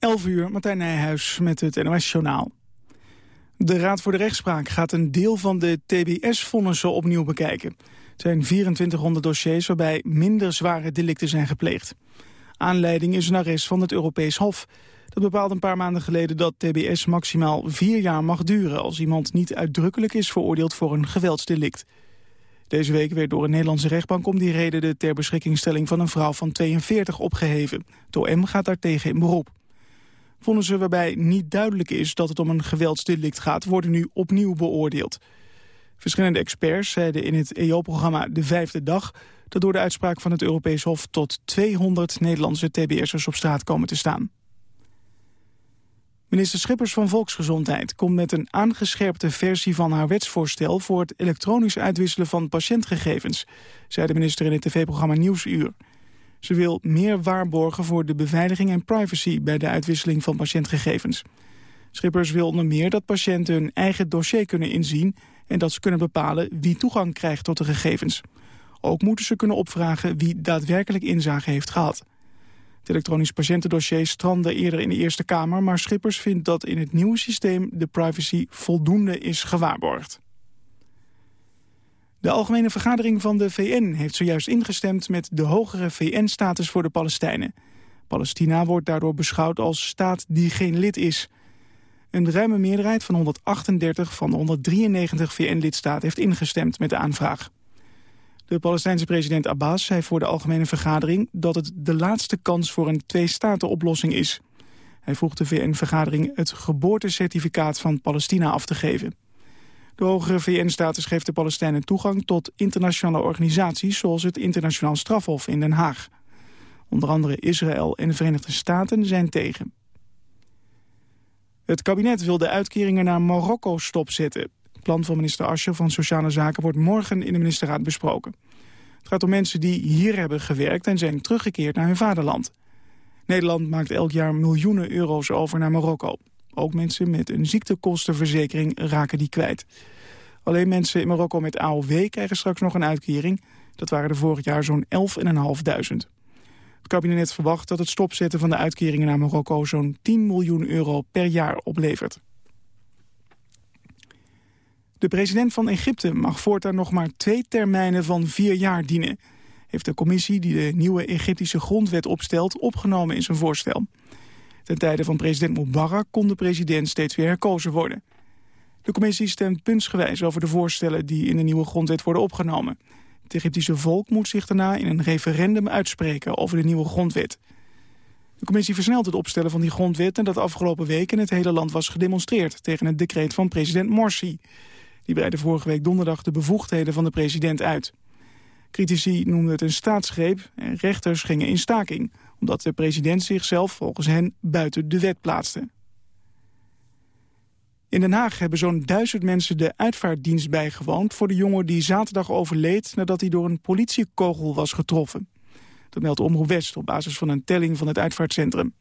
11 uur, Martijn Nijhuis met het NOS-journaal. De Raad voor de Rechtspraak gaat een deel van de TBS-vonnissen opnieuw bekijken. Het zijn 2400 dossiers waarbij minder zware delicten zijn gepleegd. Aanleiding is een arrest van het Europees Hof. Dat bepaalde een paar maanden geleden dat TBS maximaal vier jaar mag duren... als iemand niet uitdrukkelijk is veroordeeld voor een geweldsdelict. Deze week werd door een Nederlandse rechtbank om die reden... de ter beschikkingstelling van een vrouw van 42 opgeheven. Het OM gaat daartegen in beroep. Vonnissen waarbij niet duidelijk is dat het om een geweldsdelict gaat... worden nu opnieuw beoordeeld. Verschillende experts zeiden in het EO-programma De Vijfde Dag... dat door de uitspraak van het Europees Hof tot 200 Nederlandse TBS'ers op straat komen te staan. Minister Schippers van Volksgezondheid komt met een aangescherpte versie van haar wetsvoorstel voor het elektronisch uitwisselen van patiëntgegevens, zei de minister in het tv-programma Nieuwsuur. Ze wil meer waarborgen voor de beveiliging en privacy bij de uitwisseling van patiëntgegevens. Schippers wil onder meer dat patiënten hun eigen dossier kunnen inzien en dat ze kunnen bepalen wie toegang krijgt tot de gegevens. Ook moeten ze kunnen opvragen wie daadwerkelijk inzage heeft gehad. Het elektronisch patiëntendossier strandde eerder in de Eerste Kamer... maar Schippers vindt dat in het nieuwe systeem de privacy voldoende is gewaarborgd. De Algemene Vergadering van de VN heeft zojuist ingestemd... met de hogere VN-status voor de Palestijnen. Palestina wordt daardoor beschouwd als staat die geen lid is. Een ruime meerderheid van 138 van de 193 VN-lidstaten heeft ingestemd met de aanvraag. De Palestijnse president Abbas zei voor de Algemene Vergadering... dat het de laatste kans voor een twee-staten-oplossing is. Hij vroeg de VN-vergadering het geboortecertificaat van Palestina af te geven. De hogere VN-status geeft de Palestijnen toegang tot internationale organisaties... zoals het Internationaal Strafhof in Den Haag. Onder andere Israël en de Verenigde Staten zijn tegen. Het kabinet wil de uitkeringen naar Marokko stopzetten. Het plan van minister Ascher van Sociale Zaken wordt morgen in de ministerraad besproken. Het gaat om mensen die hier hebben gewerkt en zijn teruggekeerd naar hun vaderland. Nederland maakt elk jaar miljoenen euro's over naar Marokko. Ook mensen met een ziektekostenverzekering raken die kwijt. Alleen mensen in Marokko met AOW krijgen straks nog een uitkering. Dat waren er vorig jaar zo'n 11.500. Het kabinet verwacht dat het stopzetten van de uitkeringen naar Marokko... zo'n 10 miljoen euro per jaar oplevert. De president van Egypte mag voortaan nog maar twee termijnen van vier jaar dienen. Heeft de commissie die de nieuwe Egyptische grondwet opstelt opgenomen in zijn voorstel. Ten tijde van president Mubarak kon de president steeds weer herkozen worden. De commissie stemt puntsgewijs over de voorstellen die in de nieuwe grondwet worden opgenomen. Het Egyptische volk moet zich daarna in een referendum uitspreken over de nieuwe grondwet. De commissie versnelt het opstellen van die grondwet... en dat afgelopen week in het hele land was gedemonstreerd... tegen het decreet van president Morsi. Die breidde vorige week donderdag de bevoegdheden van de president uit. Critici noemden het een staatsgreep en rechters gingen in staking... omdat de president zichzelf volgens hen buiten de wet plaatste. In Den Haag hebben zo'n duizend mensen de uitvaartdienst bijgewoond... voor de jongen die zaterdag overleed nadat hij door een politiekogel was getroffen. Dat meldt Omroep West op basis van een telling van het uitvaartcentrum.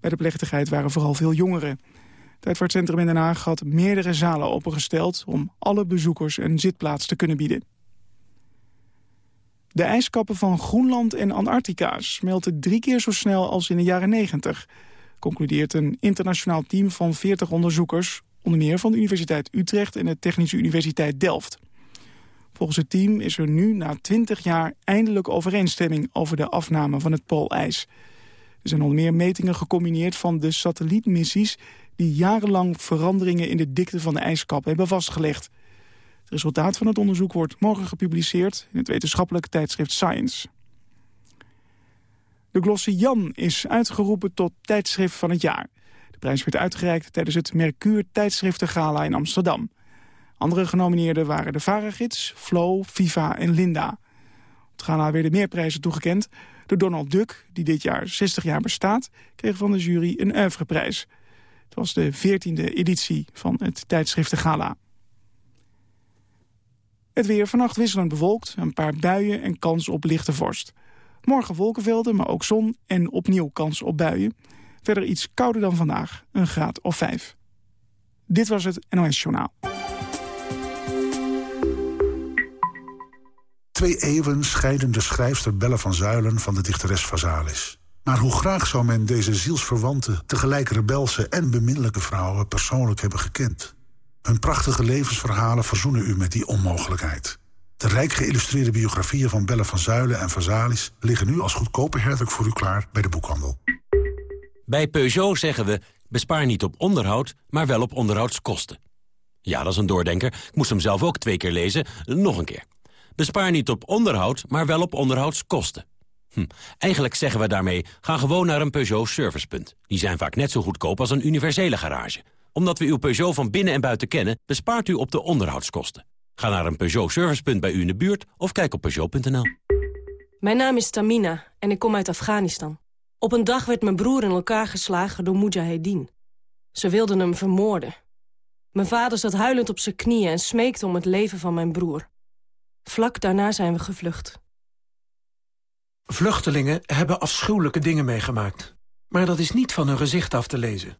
Bij de plechtigheid waren vooral veel jongeren. Het uitvaartcentrum in Den Haag had meerdere zalen opengesteld... om alle bezoekers een zitplaats te kunnen bieden. De ijskappen van Groenland en Antarctica smelten drie keer zo snel als in de jaren 90, concludeert een internationaal team van 40 onderzoekers, onder meer van de Universiteit Utrecht en de Technische Universiteit Delft. Volgens het team is er nu na 20 jaar eindelijk overeenstemming over de afname van het poolijs. Er zijn onder meer metingen gecombineerd van de satellietmissies die jarenlang veranderingen in de dikte van de ijskap hebben vastgelegd. Het resultaat van het onderzoek wordt morgen gepubliceerd in het wetenschappelijke tijdschrift Science. De Glosse Jan is uitgeroepen tot tijdschrift van het jaar. De prijs werd uitgereikt tijdens het Mercure Tijdschriftengala in Amsterdam. Andere genomineerden waren de Varagids, Flo, Viva en Linda. Op het gala werden meer prijzen toegekend. De Donald Duck, die dit jaar 60 jaar bestaat, kreeg van de jury een oeuvreprijs. Het was de 14e editie van het tijdschriftengala. Het weer vannacht wisselend bewolkt, een paar buien en kans op lichte vorst. Morgen wolkenvelden, maar ook zon en opnieuw kans op buien. Verder iets kouder dan vandaag, een graad of vijf. Dit was het NOS Journaal. Twee eeuwen scheiden de schrijfster Belle van Zuilen van de dichteres Vazalis. Maar hoe graag zou men deze zielsverwante, tegelijk rebelse en beminnelijke vrouwen persoonlijk hebben gekend? Hun prachtige levensverhalen verzoenen u met die onmogelijkheid. De rijk geïllustreerde biografieën van Belle van Zuilen en Vazalis... liggen nu als goedkope herdruk voor u klaar bij de boekhandel. Bij Peugeot zeggen we, bespaar niet op onderhoud, maar wel op onderhoudskosten. Ja, dat is een doordenker. Ik moest hem zelf ook twee keer lezen. Nog een keer. Bespaar niet op onderhoud, maar wel op onderhoudskosten. Hm. Eigenlijk zeggen we daarmee, ga gewoon naar een Peugeot servicepunt. Die zijn vaak net zo goedkoop als een universele garage. Omdat we uw Peugeot van binnen en buiten kennen, bespaart u op de onderhoudskosten. Ga naar een Peugeot servicepunt bij u in de buurt of kijk op Peugeot.nl. Mijn naam is Tamina en ik kom uit Afghanistan. Op een dag werd mijn broer in elkaar geslagen door Mujahedin. Ze wilden hem vermoorden. Mijn vader zat huilend op zijn knieën en smeekte om het leven van mijn broer. Vlak daarna zijn we gevlucht. Vluchtelingen hebben afschuwelijke dingen meegemaakt. Maar dat is niet van hun gezicht af te lezen.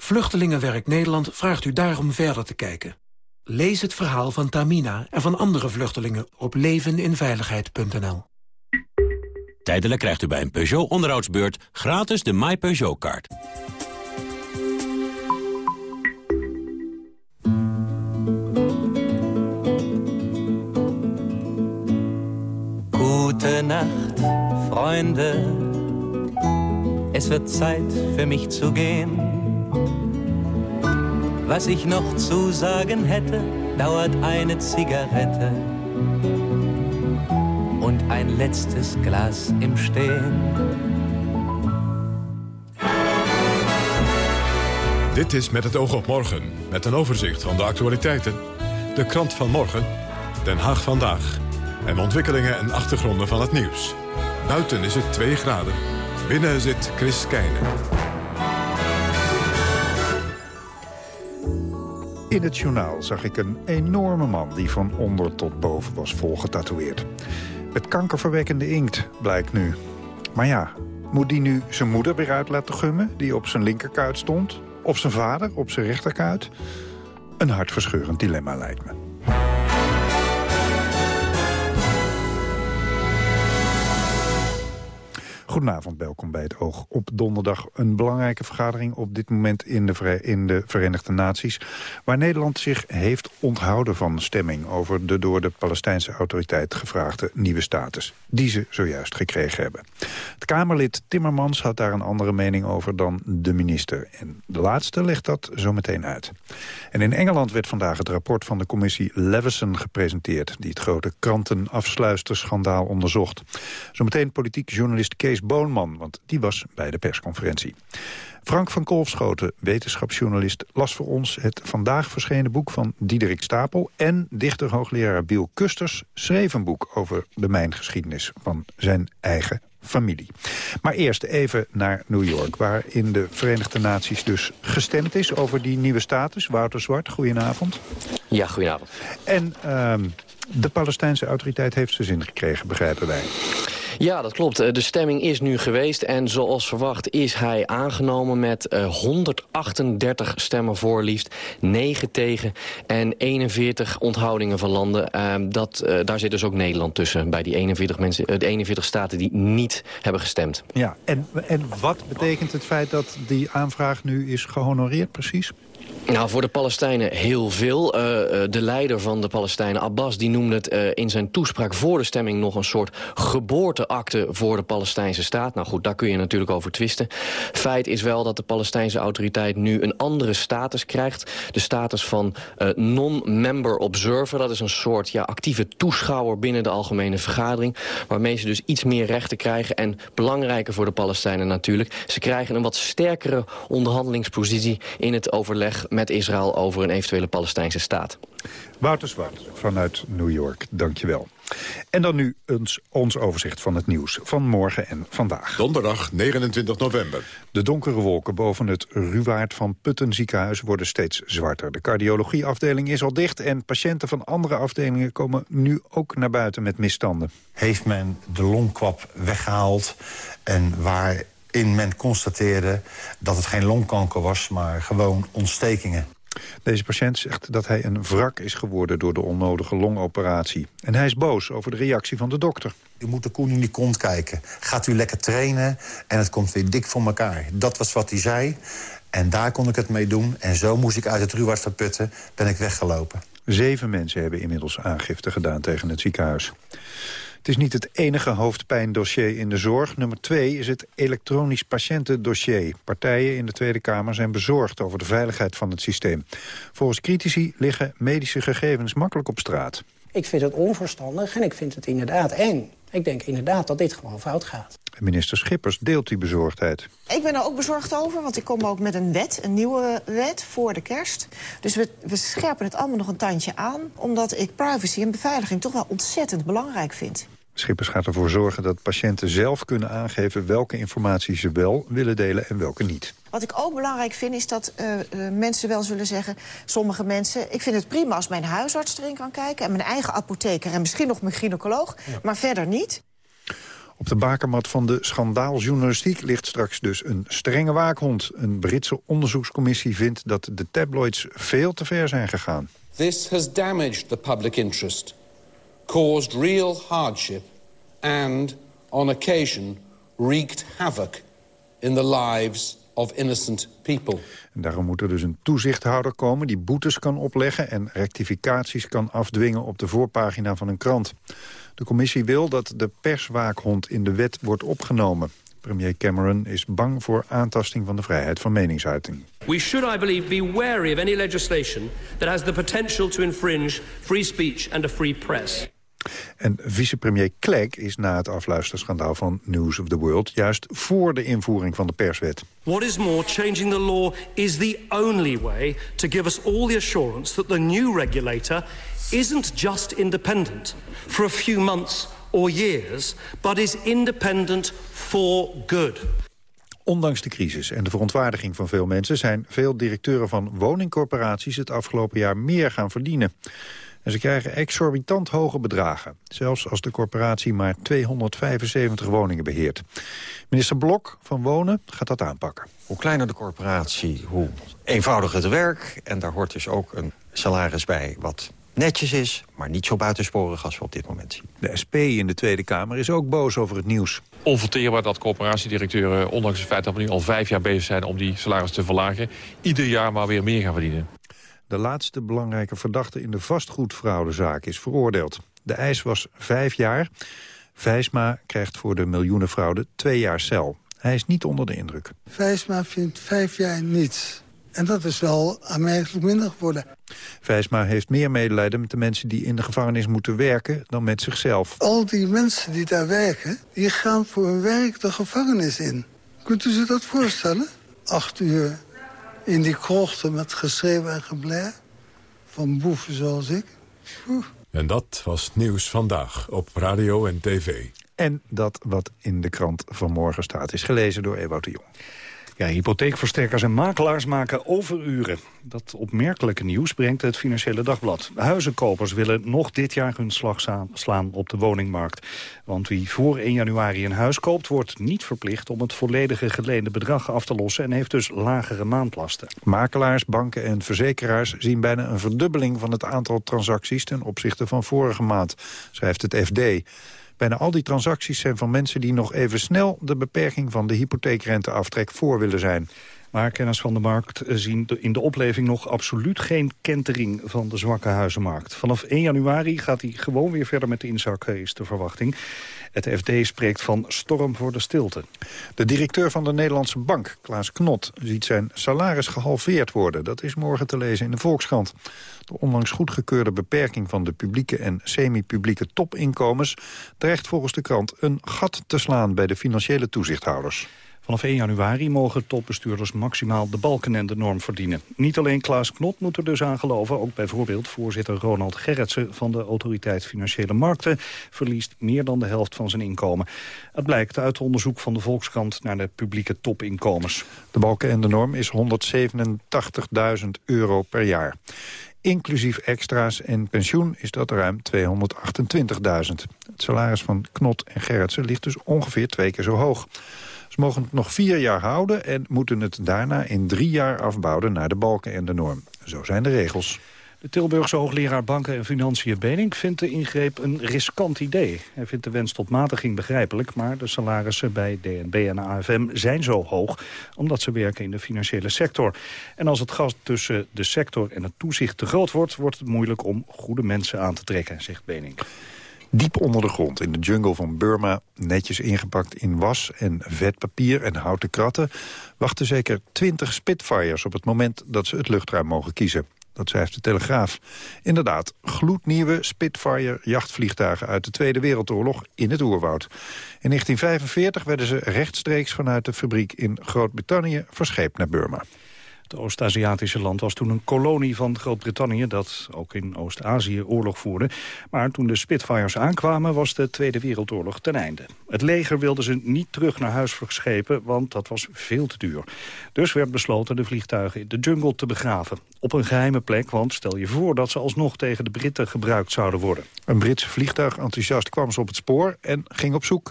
Vluchtelingenwerk Nederland vraagt u daarom verder te kijken. Lees het verhaal van Tamina en van andere vluchtelingen op leveninveiligheid.nl. Tijdelijk krijgt u bij een Peugeot onderhoudsbeurt gratis de My Peugeot-kaart. Gute Nacht, Freunde. Es wird Zeit für mich zu gehen. Was ich noch zu sagen hätte, dauert eine Zigarette und ein letztes Glas im Stehen. Dit is Met het oog op morgen, met een overzicht van de actualiteiten. De krant van morgen, Den Haag vandaag. En ontwikkelingen en achtergronden van het nieuws. Buiten is het 2 graden. Binnen zit Chris Keijnen. In het journaal zag ik een enorme man die van onder tot boven was volgetatoeëerd. Met kankerverwekkende inkt, blijkt nu. Maar ja, moet die nu zijn moeder weer uit laten gummen... die op zijn linkerkuit stond? Of zijn vader op zijn rechterkuit? Een hartverscheurend dilemma lijkt me. Goedenavond, welkom bij het Oog op donderdag. Een belangrijke vergadering op dit moment in de, in de Verenigde Naties... waar Nederland zich heeft onthouden van stemming... over de door de Palestijnse autoriteit gevraagde nieuwe status... die ze zojuist gekregen hebben. Het Kamerlid Timmermans had daar een andere mening over dan de minister. En de laatste legt dat zo meteen uit. En in Engeland werd vandaag het rapport van de commissie Leveson gepresenteerd... die het grote krantenafsluisterschandaal onderzocht. Zometeen politiek journalist Kees Boonman, want die was bij de persconferentie. Frank van Kolfschoten, wetenschapsjournalist, las voor ons het vandaag verschenen boek van Diederik Stapel en dichter-hoogleraar Biel Kusters schreef een boek over de mijngeschiedenis van zijn eigen familie. Maar eerst even naar New York, waar in de Verenigde Naties dus gestemd is over die nieuwe status. Wouter Zwart, goedenavond. Ja, goedenavond. En uh, de Palestijnse autoriteit heeft zijn zin gekregen, begrijpen wij. Ja, dat klopt. Eh, de stemming is nu geweest en zoals verwacht is hij aangenomen met 138 eh, stemmen voor liefst, 9 tegen en 41 onthoudingen van landen. Ehm, dat, eh, daar zit dus ook Nederland tussen, bij die 41, mensen, de 41 staten die niet hebben gestemd. Ja, en, en wat betekent het feit dat die aanvraag nu is gehonoreerd precies? Nou, voor de Palestijnen heel veel. Uh, de leider van de Palestijnen, Abbas, die noemde het uh, in zijn toespraak voor de stemming nog een soort geboorteakte voor de Palestijnse staat. Nou goed, daar kun je natuurlijk over twisten. Feit is wel dat de Palestijnse autoriteit nu een andere status krijgt. De status van non-member observer. Dat is een soort ja, actieve toeschouwer binnen de algemene vergadering. Waarmee ze dus iets meer rechten krijgen. En belangrijker voor de Palestijnen natuurlijk. Ze krijgen een wat sterkere onderhandelingspositie in het overleg met Israël over een eventuele Palestijnse staat. Wouter Zwart vanuit New York, dankjewel. En dan nu ons, ons overzicht van het nieuws van morgen en vandaag. Donderdag 29 november. De donkere wolken boven het Ruwaard van Putten ziekenhuis worden steeds zwarter. De cardiologieafdeling is al dicht en patiënten van andere afdelingen komen nu ook naar buiten met misstanden. Heeft men de longkwap weggehaald en waarin men constateerde dat het geen longkanker was, maar gewoon ontstekingen. Deze patiënt zegt dat hij een wrak is geworden door de onnodige longoperatie. En hij is boos over de reactie van de dokter. U moet de koen in die kont kijken. Gaat u lekker trainen en het komt weer dik voor elkaar. Dat was wat hij zei. En daar kon ik het mee doen. En zo moest ik uit het ruwart verputten, ben ik weggelopen. Zeven mensen hebben inmiddels aangifte gedaan tegen het ziekenhuis. Het is niet het enige hoofdpijndossier in de zorg. Nummer twee is het elektronisch patiëntendossier. Partijen in de Tweede Kamer zijn bezorgd over de veiligheid van het systeem. Volgens critici liggen medische gegevens makkelijk op straat. Ik vind het onverstandig en ik vind het inderdaad eng. Ik denk inderdaad dat dit gewoon fout gaat. Minister Schippers deelt die bezorgdheid. Ik ben er ook bezorgd over, want ik kom ook met een wet, een nieuwe wet voor de kerst. Dus we, we scherpen het allemaal nog een tandje aan... omdat ik privacy en beveiliging toch wel ontzettend belangrijk vind. Schippers gaat ervoor zorgen dat patiënten zelf kunnen aangeven... welke informatie ze wel willen delen en welke niet. Wat ik ook belangrijk vind is dat uh, uh, mensen wel zullen zeggen... sommige mensen, ik vind het prima als mijn huisarts erin kan kijken... en mijn eigen apotheker en misschien nog mijn gynaecoloog, ja. maar verder niet. Op de bakermat van de schandaaljournalistiek ligt straks dus een strenge waakhond. Een Britse onderzoekscommissie vindt dat de tabloids veel te ver zijn gegaan. This has damaged the public interest, caused real hardship and, on occasion, wreaked havoc in the lives of innocent people. En daarom moet er dus een toezichthouder komen die boetes kan opleggen... en rectificaties kan afdwingen op de voorpagina van een krant. De commissie wil dat de perswaakhond in de wet wordt opgenomen. Premier Cameron is bang voor aantasting van de vrijheid van meningsuiting. We should, I believe, be wary of any legislation that has the potential to infringe free speech and a free press. En vicepremier Clegg is na het afluisterschandaal van News of the World... juist voor de invoering van de perswet. What is more, changing the law is the only way to give us all the assurance... that the new regulator isn't just independent for a few months or years... but is independent for good. Ondanks de crisis en de verontwaardiging van veel mensen... zijn veel directeuren van woningcorporaties het afgelopen jaar meer gaan verdienen. En ze krijgen exorbitant hoge bedragen. Zelfs als de corporatie maar 275 woningen beheert. Minister Blok van Wonen gaat dat aanpakken. Hoe kleiner de corporatie, hoe eenvoudiger het werk. En daar hoort dus ook een salaris bij wat netjes is... maar niet zo buitensporig als we op dit moment zien. De SP in de Tweede Kamer is ook boos over het nieuws. Onverteerbaar dat corporatiedirecteuren, ondanks het feit dat we nu al vijf jaar bezig zijn... om die salaris te verlagen, ieder jaar maar weer meer gaan verdienen. De laatste belangrijke verdachte in de vastgoedfraudezaak is veroordeeld. De eis was vijf jaar. Vijsma krijgt voor de miljoenenfraude twee jaar cel. Hij is niet onder de indruk. Vijsma vindt vijf jaar niets. En dat is wel aanmerkelijk minder geworden. Vijsma heeft meer medelijden met de mensen die in de gevangenis moeten werken dan met zichzelf. Al die mensen die daar werken, die gaan voor hun werk de gevangenis in. Kunt u zich dat voorstellen? Acht uur in die krochten met geschreven en gebler van boeven zoals ik. Oeh. En dat was Nieuws Vandaag op radio en tv. En dat wat in de krant vanmorgen staat is gelezen door Ewout de Jong. Ja, hypotheekversterkers en makelaars maken overuren. Dat opmerkelijke nieuws brengt het Financiële Dagblad. Huizenkopers willen nog dit jaar hun slag slaan op de woningmarkt. Want wie voor 1 januari een huis koopt... wordt niet verplicht om het volledige geleende bedrag af te lossen... en heeft dus lagere maandlasten. Makelaars, banken en verzekeraars zien bijna een verdubbeling... van het aantal transacties ten opzichte van vorige maand, schrijft het FD. Bijna al die transacties zijn van mensen die nog even snel... de beperking van de hypotheekrenteaftrek voor willen zijn. Maar kenners van de markt zien in de opleving nog absoluut geen kentering van de zwakke huizenmarkt. Vanaf 1 januari gaat hij gewoon weer verder met de inzakken, is de verwachting. Het FD spreekt van storm voor de stilte. De directeur van de Nederlandse Bank, Klaas Knot, ziet zijn salaris gehalveerd worden. Dat is morgen te lezen in de Volkskrant. De onlangs goedgekeurde beperking van de publieke en semi-publieke topinkomens... dreigt volgens de krant een gat te slaan bij de financiële toezichthouders. Vanaf 1 januari mogen topbestuurders maximaal de balken en de norm verdienen. Niet alleen Klaas Knot moet er dus aan geloven. Ook bijvoorbeeld voorzitter Ronald Gerritsen van de Autoriteit Financiële Markten... verliest meer dan de helft van zijn inkomen. Het blijkt uit onderzoek van de Volkskrant naar de publieke topinkomens. De balken en de norm is 187.000 euro per jaar. Inclusief extra's en pensioen is dat ruim 228.000. Het salaris van Knot en Gerritsen ligt dus ongeveer twee keer zo hoog Mogen het nog vier jaar houden en moeten het daarna in drie jaar afbouwen naar de balken en de norm. Zo zijn de regels. De Tilburgse hoogleraar Banken en Financiën Benink vindt de ingreep een riskant idee. Hij vindt de wens tot matiging begrijpelijk, maar de salarissen bij DNB en AFM zijn zo hoog, omdat ze werken in de financiële sector. En als het gat tussen de sector en het toezicht te groot wordt, wordt het moeilijk om goede mensen aan te trekken, zegt Benink. Diep onder de grond in de jungle van Burma, netjes ingepakt in was en vetpapier en houten kratten, wachten zeker twintig Spitfires op het moment dat ze het luchtruim mogen kiezen. Dat schrijft de Telegraaf. Inderdaad, gloednieuwe Spitfire-jachtvliegtuigen uit de Tweede Wereldoorlog in het oerwoud. In 1945 werden ze rechtstreeks vanuit de fabriek in Groot-Brittannië verscheept naar Burma. Het Oost-Aziatische land was toen een kolonie van Groot-Brittannië... dat ook in Oost-Azië oorlog voerde. Maar toen de Spitfires aankwamen was de Tweede Wereldoorlog ten einde. Het leger wilde ze niet terug naar huis verschepen, want dat was veel te duur. Dus werd besloten de vliegtuigen in de jungle te begraven. Op een geheime plek, want stel je voor dat ze alsnog tegen de Britten gebruikt zouden worden. Een Brits vliegtuig enthousiast kwam ze op het spoor en ging op zoek.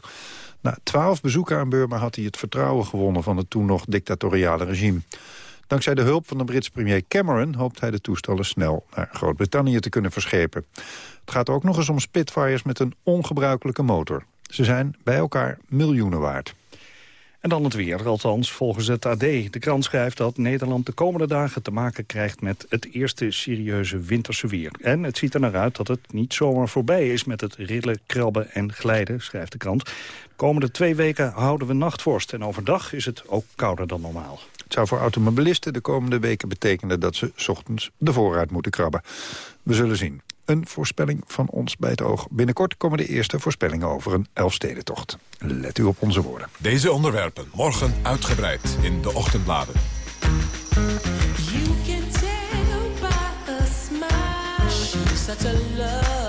Na twaalf bezoeken aan Burma had hij het vertrouwen gewonnen van het toen nog dictatoriale regime. Dankzij de hulp van de Britse premier Cameron hoopt hij de toestellen snel naar Groot-Brittannië te kunnen verschepen. Het gaat ook nog eens om Spitfires met een ongebruikelijke motor. Ze zijn bij elkaar miljoenen waard. En dan het weer, althans volgens het AD. De krant schrijft dat Nederland de komende dagen te maken krijgt... met het eerste serieuze winterse weer. En het ziet er naar uit dat het niet zomaar voorbij is... met het rillen, krabben en glijden, schrijft de krant. De komende twee weken houden we nachtvorst... en overdag is het ook kouder dan normaal. Het zou voor automobilisten de komende weken betekenen... dat ze s ochtends de voorraad moeten krabben. We zullen zien. Een voorspelling van ons bij het oog. Binnenkort komen de eerste voorspellingen over een Elfstedentocht. Let u op onze woorden. Deze onderwerpen morgen uitgebreid in de ochtendbladen. such a love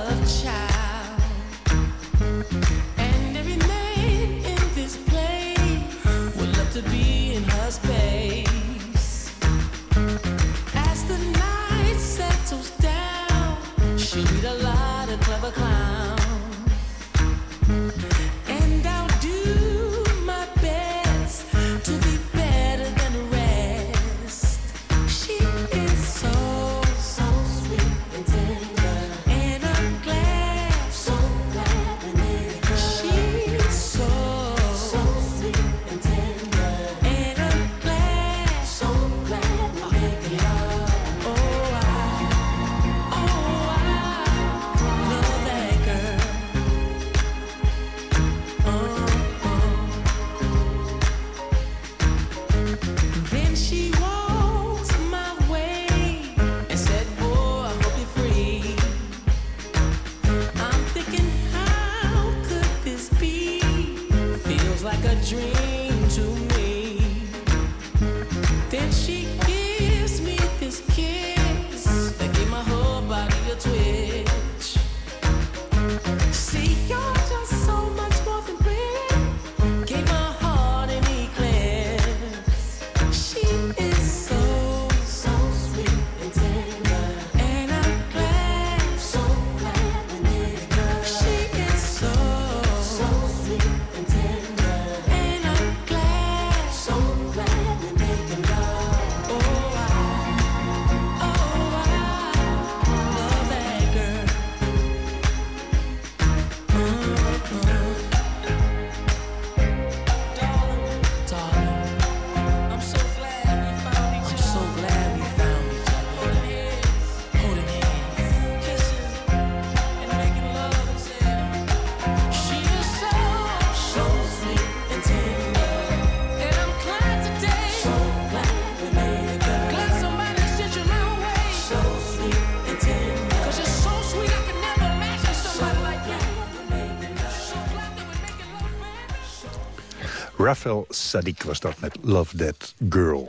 Raphael Sadiq was dat met Love That Girl.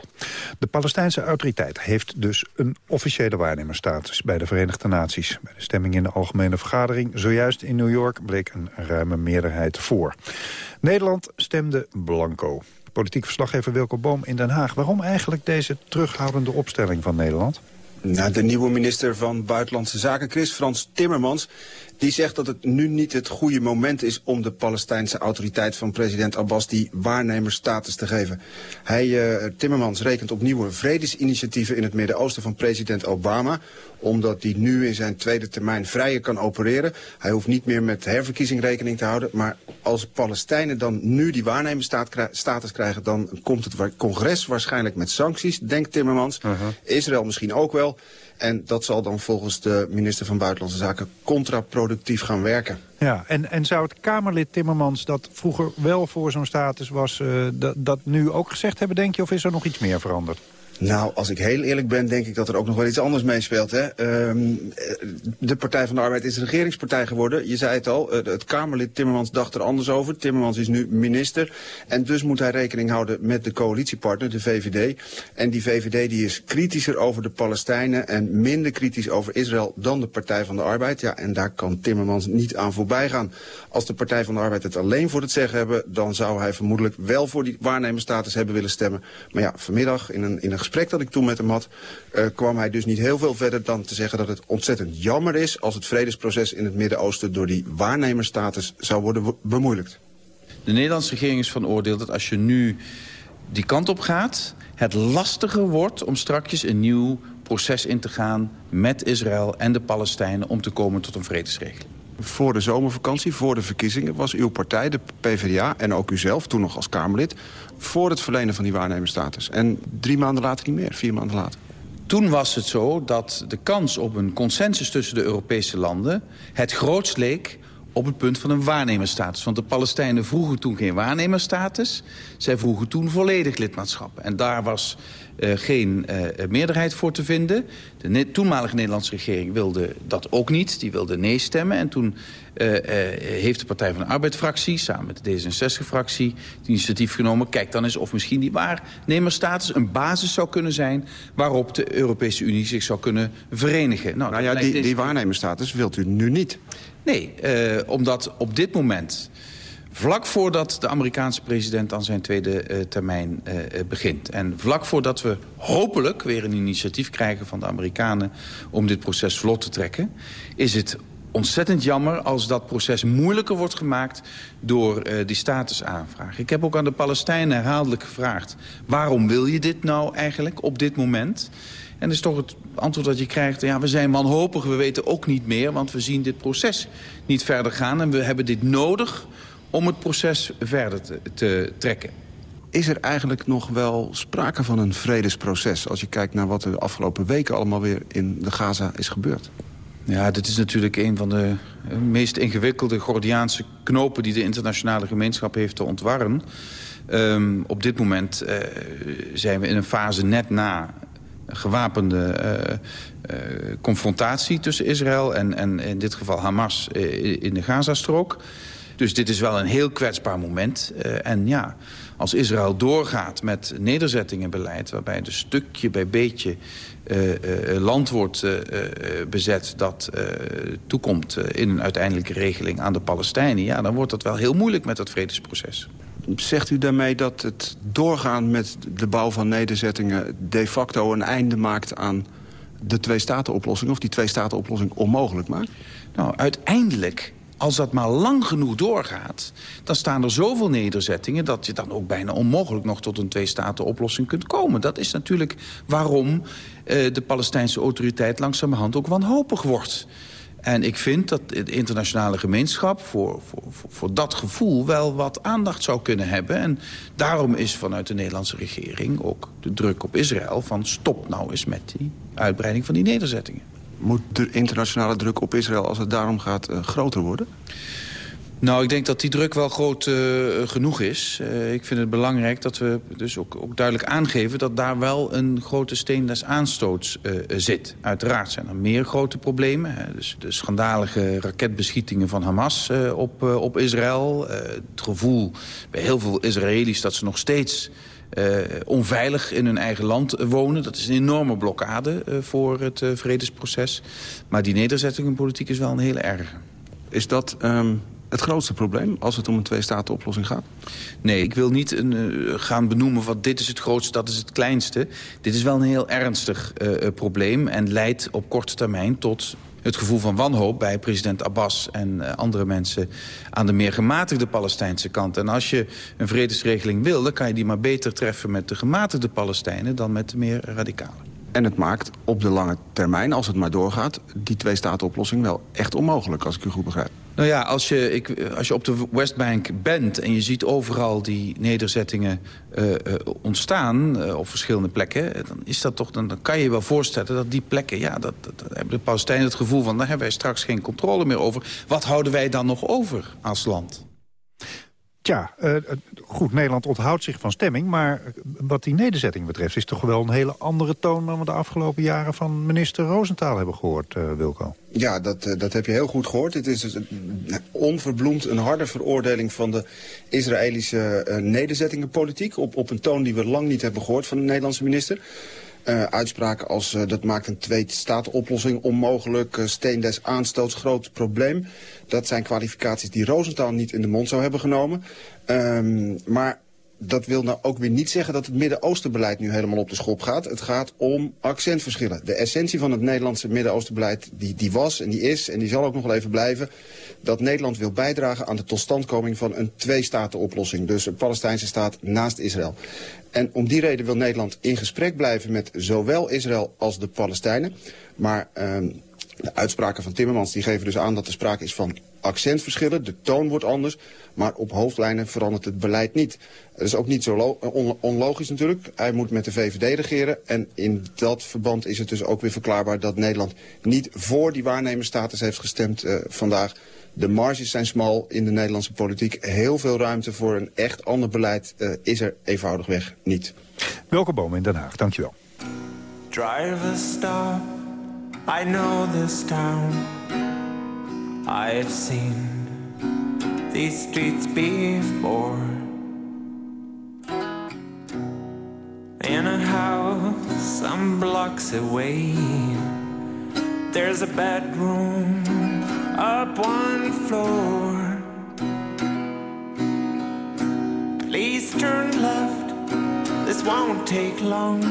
De Palestijnse autoriteit heeft dus een officiële waarnemersstatus bij de Verenigde Naties. Bij de stemming in de Algemene Vergadering zojuist in New York bleek een ruime meerderheid voor. Nederland stemde blanco. Politiek verslaggever Wilco Boom in Den Haag. Waarom eigenlijk deze terughoudende opstelling van Nederland? Nou, de nieuwe minister van Buitenlandse Zaken, Chris Frans Timmermans... die zegt dat het nu niet het goede moment is om de Palestijnse autoriteit van president Abbas die waarnemersstatus te geven. Hij, uh, Timmermans rekent op nieuwe vredesinitiatieven in het Midden-Oosten van president Obama omdat hij nu in zijn tweede termijn vrijer kan opereren. Hij hoeft niet meer met herverkiezing rekening te houden. Maar als Palestijnen dan nu die waarnemersstatus krijgen... dan komt het congres waarschijnlijk met sancties, denkt Timmermans. Israël misschien ook wel. En dat zal dan volgens de minister van Buitenlandse Zaken contraproductief gaan werken. Ja, en, en zou het Kamerlid Timmermans dat vroeger wel voor zo'n status was... Uh, dat, dat nu ook gezegd hebben, denk je, of is er nog iets meer veranderd? Nou, als ik heel eerlijk ben, denk ik dat er ook nog wel iets anders meespeelt. Hè? Um, de Partij van de Arbeid is regeringspartij geworden. Je zei het al, het Kamerlid Timmermans dacht er anders over. Timmermans is nu minister. En dus moet hij rekening houden met de coalitiepartner, de VVD. En die VVD die is kritischer over de Palestijnen... en minder kritisch over Israël dan de Partij van de Arbeid. Ja, en daar kan Timmermans niet aan voorbij gaan. Als de Partij van de Arbeid het alleen voor het zeggen hebben... dan zou hij vermoedelijk wel voor die waarnemersstatus hebben willen stemmen. Maar ja, vanmiddag in een, in een gesprek dat ik toen met hem had... Uh, kwam hij dus niet heel veel verder dan te zeggen dat het ontzettend jammer is... als het vredesproces in het Midden-Oosten door die waarnemersstatus zou worden bemoeilijkt. De Nederlandse regering is van oordeel dat als je nu die kant op gaat... het lastiger wordt om strakjes een nieuw proces in te gaan met Israël en de Palestijnen... om te komen tot een vredesregeling voor de zomervakantie, voor de verkiezingen... was uw partij, de PvdA, en ook u zelf, toen nog als Kamerlid... voor het verlenen van die waarnemersstatus. En drie maanden later niet meer, vier maanden later. Toen was het zo dat de kans op een consensus tussen de Europese landen... het grootst leek op het punt van een waarnemersstatus. Want de Palestijnen vroegen toen geen waarnemersstatus. Zij vroegen toen volledig lidmaatschap. En daar was geen uh, meerderheid voor te vinden. De toenmalige Nederlandse regering wilde dat ook niet. Die wilde nee stemmen. En toen uh, heeft de Partij van de Arbeid-fractie... samen met de D66-fractie het initiatief genomen... kijk dan eens of misschien die waarnemersstatus een basis zou kunnen zijn... waarop de Europese Unie zich zou kunnen verenigen. Nou, nou ja, die, die waarnemersstatus wilt u nu niet. Nee, omdat op dit moment Vlak voordat de Amerikaanse president aan zijn tweede uh, termijn uh, begint. En vlak voordat we hopelijk weer een initiatief krijgen van de Amerikanen... om dit proces vlot te trekken... is het ontzettend jammer als dat proces moeilijker wordt gemaakt... door die statusaanvraag. Ik heb ook aan de Palestijnen herhaaldelijk gevraagd... waarom wil je dit nou eigenlijk op dit moment... En dat is toch het antwoord dat je krijgt... ja, we zijn wanhopig, we weten ook niet meer... want we zien dit proces niet verder gaan... en we hebben dit nodig om het proces verder te, te trekken. Is er eigenlijk nog wel sprake van een vredesproces... als je kijkt naar wat er de afgelopen weken allemaal weer in de Gaza is gebeurd? Ja, dit is natuurlijk een van de eh, meest ingewikkelde Gordiaanse knopen... die de internationale gemeenschap heeft te ontwarren. Um, op dit moment uh, zijn we in een fase net na gewapende uh, uh, confrontatie tussen Israël... en, en in dit geval Hamas in de Gazastrook... Dus dit is wel een heel kwetsbaar moment. Uh, en ja, als Israël doorgaat met nederzettingenbeleid... waarbij dus stukje bij beetje uh, uh, land wordt bezet... dat toekomt in een uiteindelijke regeling aan de Palestijnen... ja, dan wordt dat wel heel moeilijk met dat vredesproces. Zegt u daarmee dat het doorgaan met de bouw van nederzettingen... de facto een einde maakt aan de twee-staten-oplossing... of die twee-staten-oplossing onmogelijk maakt? Nou, uiteindelijk als dat maar lang genoeg doorgaat... dan staan er zoveel nederzettingen... dat je dan ook bijna onmogelijk nog tot een twee-staten-oplossing kunt komen. Dat is natuurlijk waarom eh, de Palestijnse autoriteit langzamerhand ook wanhopig wordt. En ik vind dat de internationale gemeenschap voor, voor, voor, dat gevoel wel wat aandacht zou kunnen hebben. En daarom is vanuit de Nederlandse regering ook de druk op Israël... van stop nou eens met die uitbreiding van die nederzettingen moet de internationale druk op Israël, als het daarom gaat, uh, groter worden? Nou, ik denk dat die druk wel groot uh, genoeg is. Uh, ik vind het belangrijk dat we dus ook, ook, duidelijk aangeven... dat daar wel een grote steen des aanstoots zit. Uiteraard zijn er meer grote problemen. Hè. Dus de schandalige raketbeschietingen van Hamas op, op Israël. het gevoel bij heel veel Israëli's dat ze nog steeds onveilig in hun eigen land wonen. Dat is een enorme blokkade uh, voor het uh, vredesproces. Maar die nederzettingenpolitiek is wel een hele erge. Is dat um, het grootste probleem als het om een twee-staten-oplossing gaat? Nee, ik wil niet een, eh, gaan benoemen wat dit is het grootste, dat is het kleinste. Dit is wel een heel ernstig eh, eh, probleem en leidt op korte termijn tot het gevoel van wanhoop bij president Abbas en eh, andere mensen aan de meer gematigde Palestijnse kant. En als je een vredesregeling wil, dan kan je die maar beter treffen met de gematigde Palestijnen dan met de meer radicale. En het maakt op de lange termijn, als het maar doorgaat... die twee-staten-oplossing wel echt onmogelijk, als ik u goed begrijp. Nou ja, als je, ik, als je op de Westbank bent en je ziet overal die nederzettingen uh, uh, ontstaan uh, op verschillende plekken, dan, is dat toch, dan, kan je je wel voorstellen dat die plekken, ja, dat, dat, dat hebben de Palestijnen het gevoel van, daar hebben wij straks geen controle meer over. Wat houden wij dan nog over als land? Tja, uh, goed, Nederland onthoudt zich van stemming... maar wat die nederzetting betreft is toch wel een hele andere toon... dan we de afgelopen jaren van minister Roosentaal hebben gehoord, uh, Wilco. Ja, dat, dat heb je heel goed gehoord. Het is onverbloemd een harde veroordeling van de Israëlische nederzettingenpolitiek... Op, op een toon die we lang niet hebben gehoord van de Nederlandse minister... Uh, uitspraken als uh, dat maakt een twee-staten-oplossing onmogelijk, uh, steen des aanstoots, groot probleem. Dat zijn kwalificaties die Rosenthal niet in de mond zou hebben genomen. Um, maar dat wil nou ook weer niet zeggen dat het Midden-Oostenbeleid nu helemaal op de schop gaat. Het gaat om accentverschillen. De essentie van het Nederlandse Midden-Oostenbeleid die, die was en die is en die zal ook nog wel even blijven. Dat Nederland wil bijdragen aan de totstandkoming van een twee-staten-oplossing. Dus een Palestijnse staat naast Israël. En om die reden wil Nederland in gesprek blijven met zowel Israël als de Palestijnen. Maar um, de uitspraken van Timmermans die geven dus aan dat er sprake is van accentverschillen. De toon wordt anders, maar op hoofdlijnen verandert het beleid niet. Dat is ook niet zo on onlogisch natuurlijk. Hij moet met de VVD regeren. En in dat verband is het dus ook weer verklaarbaar dat Nederland niet voor die waarnemersstatus heeft gestemd uh, vandaag. De marges zijn smal in de Nederlandse politiek. Heel veel ruimte voor een echt ander beleid uh, is er eenvoudigweg niet. Welke boom in Den Haag, dankjewel. Driver stop, I know this town. I've seen these streets before. In a house some blocks away, there's a bedroom up one floor. Please turn left, this won't take long.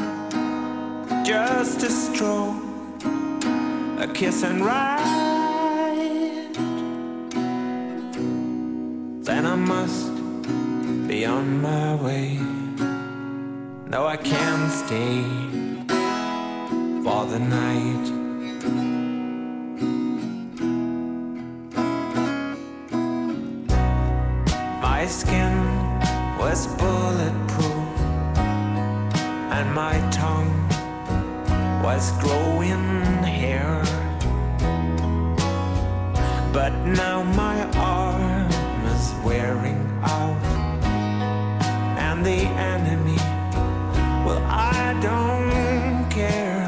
Just a stroll, a kiss and ride. Then I must be on my way. No, I can't stay for the night. My skin was bulletproof, and my tongue was growing hair. But now my arm is wearing out, and the enemy, well, I don't care.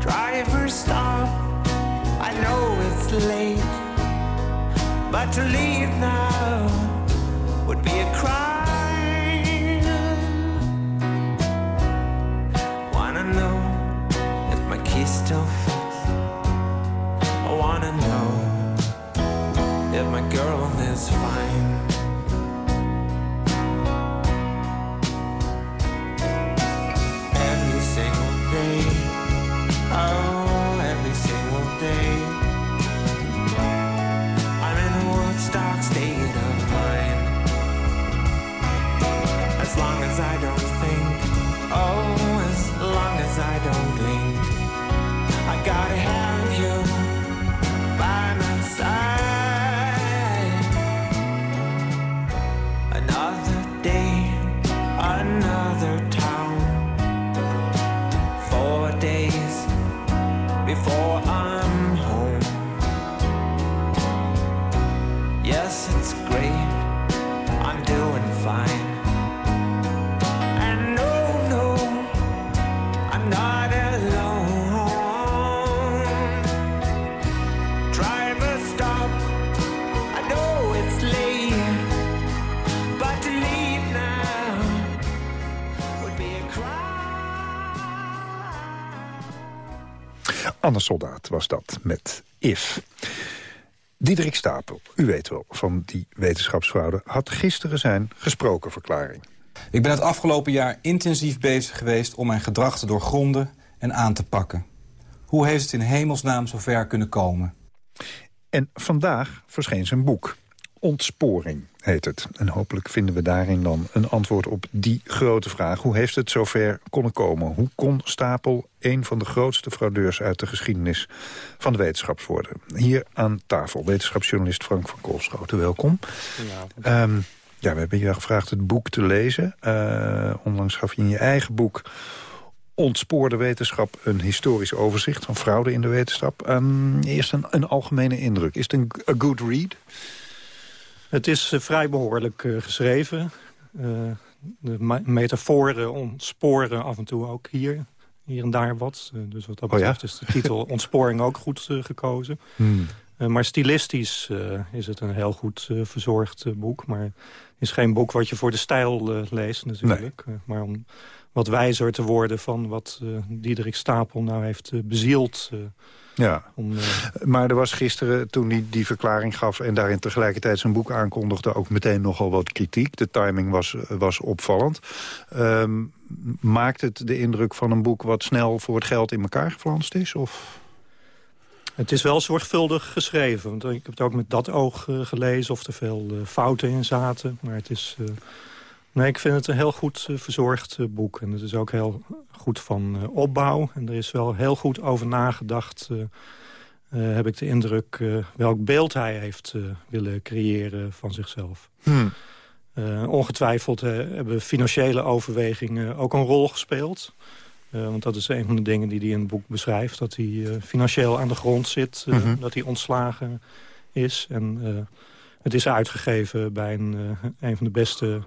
Driver, stop, I know it's late. But to leave now would be a crime. If still fits? I wanna know if my girl is fine. Anne Soldaat was dat met If. Diederik Stapel, u weet wel, van die wetenschapsfraude... had gisteren zijn gesproken verklaring. Ik ben het afgelopen jaar intensief bezig geweest om mijn gedrag te doorgronden en aan te pakken. Hoe heeft het in hemelsnaam zover kunnen komen? En vandaag verscheen zijn boek. Ontsporing heet het. En hopelijk vinden we daarin dan een antwoord op die grote vraag. Hoe heeft het zover kunnen komen? Hoe kon Stapel een van de grootste fraudeurs uit de geschiedenis van de wetenschap worden? Hier aan tafel, wetenschapsjournalist Frank van Koolschoten. Welkom. Ja, um, ja, we hebben je gevraagd het boek te lezen. Uh, onlangs gaf je in je eigen boek ontspoorde wetenschap een historisch overzicht van fraude in de wetenschap. Um, eerst een, een, algemene indruk. Is het een a good read? Het is uh, vrij behoorlijk uh, geschreven. Uh, de metaforen ontsporen af en toe ook hier. Hier en daar wat. dus wat dat betreft oh ja? is de titel Ontsporing ook goed gekozen. Hmm. maar stilistisch is het een heel goed verzorgd boek. Maar het is geen boek wat je voor de stijl leest natuurlijk. Nee. maar om wat wijzer te worden van wat Diederik Stapel nou heeft bezield. Ja, om, maar er was gisteren, toen hij die verklaring gaf... en daarin tegelijkertijd zijn boek aankondigde... ook meteen nogal wat kritiek. De timing was, was opvallend. Um, maakt het de indruk van een boek wat snel voor het geld in elkaar geflanst is? Of... Het is wel zorgvuldig geschreven. Want ik heb het ook met dat oog gelezen of er veel fouten in zaten. Maar het is... Nee, ik vind het een heel goed uh, verzorgd uh, boek. En het is ook heel goed van uh, opbouw. En er is wel heel goed over nagedacht, heb ik de indruk... welk beeld hij heeft willen creëren van zichzelf. Hmm. ongetwijfeld hebben financiële overwegingen ook een rol gespeeld. want dat is een van de dingen die hij in het boek beschrijft. Dat hij financieel aan de grond zit, -hmm. dat hij ontslagen is. En het is uitgegeven bij een, een van de beste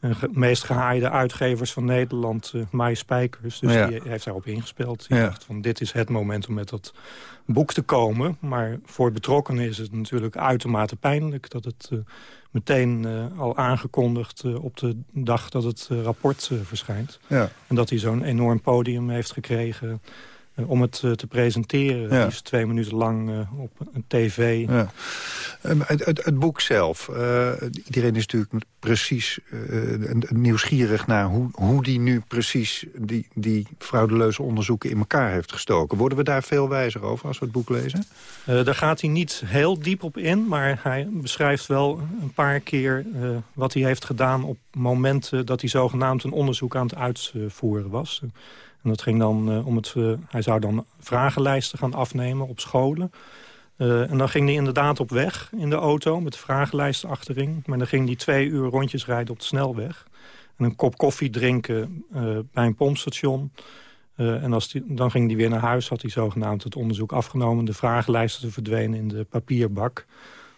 de meest gehaaide uitgevers van Nederland, uh, Mai Spijkers. Dus die heeft daarop ingespeeld. Die dacht van dit is het moment om met dat boek te komen. Maar voor betrokkenen is het natuurlijk uitermate pijnlijk... dat het uh, meteen uh, al aangekondigd op de dag dat het rapport verschijnt. Ja. En dat hij zo'n enorm podium heeft gekregen om het te presenteren. Ja. is twee minuten lang op een tv. Ja. Um, het, het, het, boek zelf. Uh, iedereen is natuurlijk precies uh, nieuwsgierig naar hoe, hoe die nu precies die, die fraudeleuze onderzoeken in elkaar heeft gestoken. Worden we daar veel wijzer over als we het boek lezen? Uh, daar gaat hij niet heel diep op in, maar hij beschrijft wel een paar keer wat hij heeft gedaan op momenten dat hij zogenaamd een onderzoek aan het uitvoeren was. En dat ging dan om het... hij zou dan vragenlijsten gaan afnemen op scholen... Uh, en dan ging hij inderdaad op weg in de auto met de vragenlijst achterin. Maar dan ging hij twee uur rondjes rijden op de snelweg. En een kop koffie drinken bij een pompstation. En als die, dan ging hij weer naar huis, had hij zogenaamd het onderzoek afgenomen. De vragenlijsten verdwenen in de papierbak.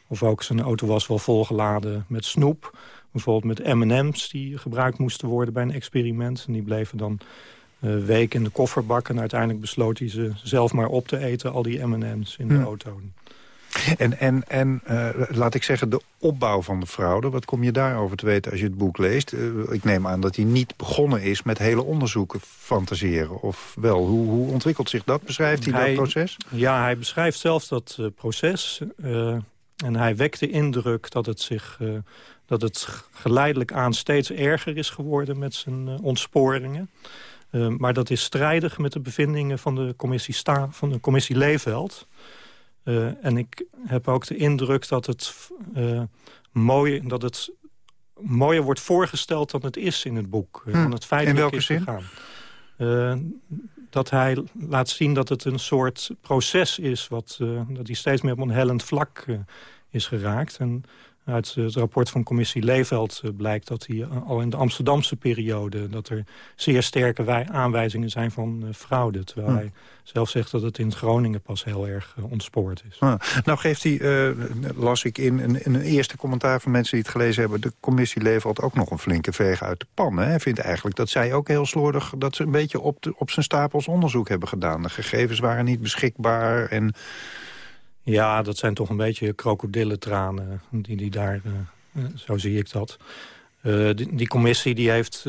Of ook zijn auto was wel volgeladen met snoep. Bijvoorbeeld met M&M's die gebruikt moesten worden bij een experiment. En die bleven dan uh, week in de kofferbak. En uiteindelijk besloot hij ze zelf maar op te eten, al die M&M's in de hm. auto. En, en, en uh, laat ik zeggen, de opbouw van de fraude, wat kom je daarover te weten als je het boek leest? Uh, ik neem aan dat hij niet begonnen is met hele onderzoeken fantaseren. Of wel, hoe, hoe ontwikkelt zich dat? Beschrijft hij, dat proces? Ja, hij beschrijft zelf dat proces. en hij wekt de indruk dat het zich dat het geleidelijk aan steeds erger is geworden met zijn ontsporingen. Uh, maar dat is strijdig met de bevindingen van de commissie, Sta van de commissie Leefveld. Uh, en ik heb ook de indruk dat het, uh, mooi, dat het mooier wordt voorgesteld dan het is in het boek. Hm. Dan het feitelijk in welke is zin? Gegaan. dat hij laat zien dat het een soort proces is... Wat, dat hij steeds meer op een hellend vlak is geraakt. En uit het rapport van commissie Leeveld eh, blijkt dat hij eh, al in de Amsterdamse periode... dat er zeer sterke aanwijzingen zijn van uh, fraude. Terwijl Hm. hij zelf zegt dat het in Groningen pas heel erg ontspoord is. Ah, nou geeft hij, uh, las ik in een, in een, eerste commentaar van mensen die het gelezen hebben... de commissie Leeveld ook nog een flinke veeg uit de pan. Hè? Hij vindt eigenlijk dat zij ook heel slordig... dat ze een beetje op, de, op zijn stapels onderzoek hebben gedaan. De gegevens waren niet beschikbaar en... Ja, dat zijn toch een beetje krokodillentranen die die daar, uh, zo zie ik dat. Eh, die, die, commissie die heeft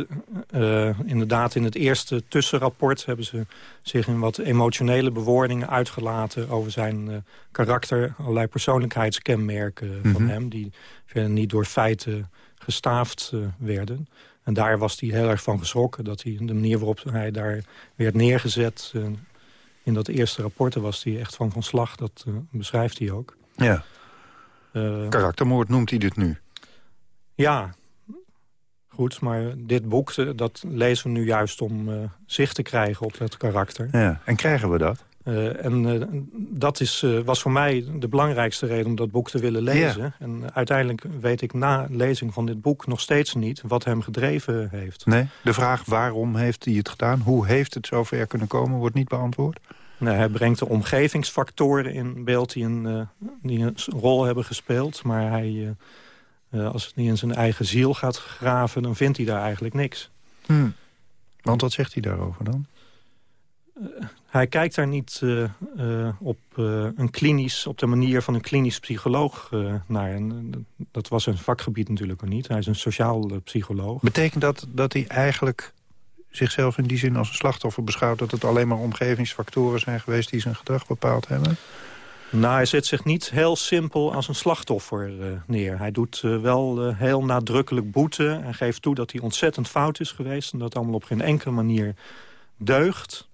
uh, inderdaad in het eerste tussenrapport... hebben ze zich in wat emotionele bewoordingen uitgelaten... over zijn uh, karakter, allerlei persoonlijkheidskenmerken mm -hmm. van hem... die verder niet door feiten gestaafd werden. En daar was hij heel erg van geschrokken... dat hij de manier waarop hij daar werd neergezet... in dat eerste rapport was hij echt van van slag. Dat beschrijft hij ook. Ja. Karaktermoord noemt hij dit nu. Ja, goed. Maar dit boek, eh, dat lezen we nu juist om zicht te krijgen op dat karakter. Ja, en krijgen we dat? Uh, en uh, dat is, uh, was voor mij de belangrijkste reden om dat boek te willen lezen. En uiteindelijk weet ik na lezing van dit boek nog steeds niet wat hem gedreven heeft. Nee, de vraag waarom heeft hij het gedaan, hoe heeft het zover kunnen komen, wordt niet beantwoord? Nee, hij brengt de omgevingsfactoren in beeld die een, die een rol hebben gespeeld. Maar hij als het niet in zijn eigen ziel gaat graven, dan vindt hij daar eigenlijk niks. Hmm. Want wat zegt hij daarover dan? Hij kijkt daar niet uh, op, een klinisch, op de manier van een klinisch psycholoog naar. En, dat was zijn vakgebied natuurlijk ook niet. Hij is een sociaal psycholoog. Betekent dat dat hij eigenlijk zichzelf in die zin als een slachtoffer beschouwt... dat het alleen maar omgevingsfactoren zijn geweest die zijn gedrag bepaald hebben? Nou, hij zet zich niet heel simpel als een slachtoffer uh, neer. Hij doet uh, wel uh, heel nadrukkelijk boete en geeft toe dat hij ontzettend fout is geweest... en dat allemaal op geen enkele manier deugt.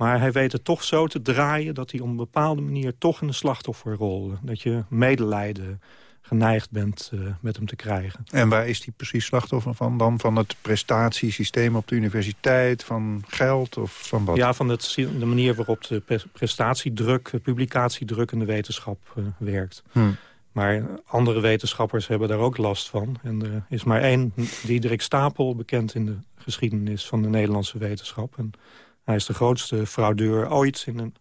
Maar hij weet het toch zo te draaien dat hij op een bepaalde manier... toch in de slachtofferrol, dat je medelijden geneigd bent uh, met hem te krijgen. En waar is die precies slachtoffer van dan? Van het prestatiesysteem op de universiteit, van geld of van wat? Ja, van het, de manier waarop de prestatiedruk, publicatiedruk in de wetenschap uh, werkt. Hmm. Maar andere wetenschappers hebben daar ook last van. En er is maar één, Diederik Stapel, bekend in de geschiedenis van de Nederlandse wetenschap. En hij is de grootste fraudeur ooit in een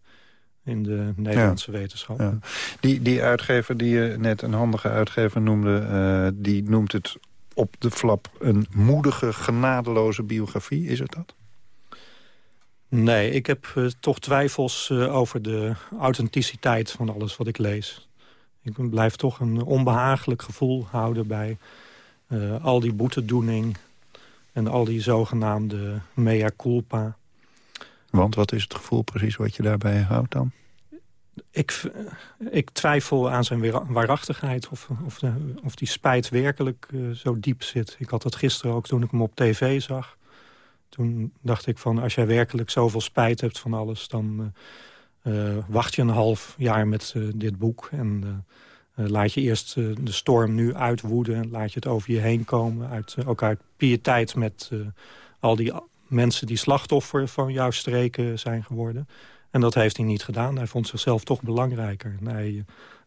in de Nederlandse ja. wetenschap. Ja. Die, die uitgever die je net een handige uitgever noemde... Uh, die noemt het op de flap een moedige, genadeloze biografie. Is het dat? Nee, ik heb uh, toch twijfels uh, over de authenticiteit van alles wat ik lees. Ik blijf toch een onbehagelijk gevoel houden bij al die boetedoening... en al die zogenaamde mea culpa... Want wat is het gevoel precies wat je daarbij houdt dan? Ik, ik twijfel aan zijn waarachtigheid. Of, of, of die spijt werkelijk uh, zo diep zit. Ik had dat gisteren ook toen ik hem op tv zag. Toen dacht ik van als jij werkelijk zoveel spijt hebt van alles... dan uh, uh, wacht je een half jaar met dit boek. En laat je eerst de storm nu uitwoeden. Laat je het over je heen komen. Uit, ook uit pietijd met al die mensen die slachtoffer van jouw streken zijn geworden. En dat heeft hij niet gedaan. Hij vond zichzelf toch belangrijker.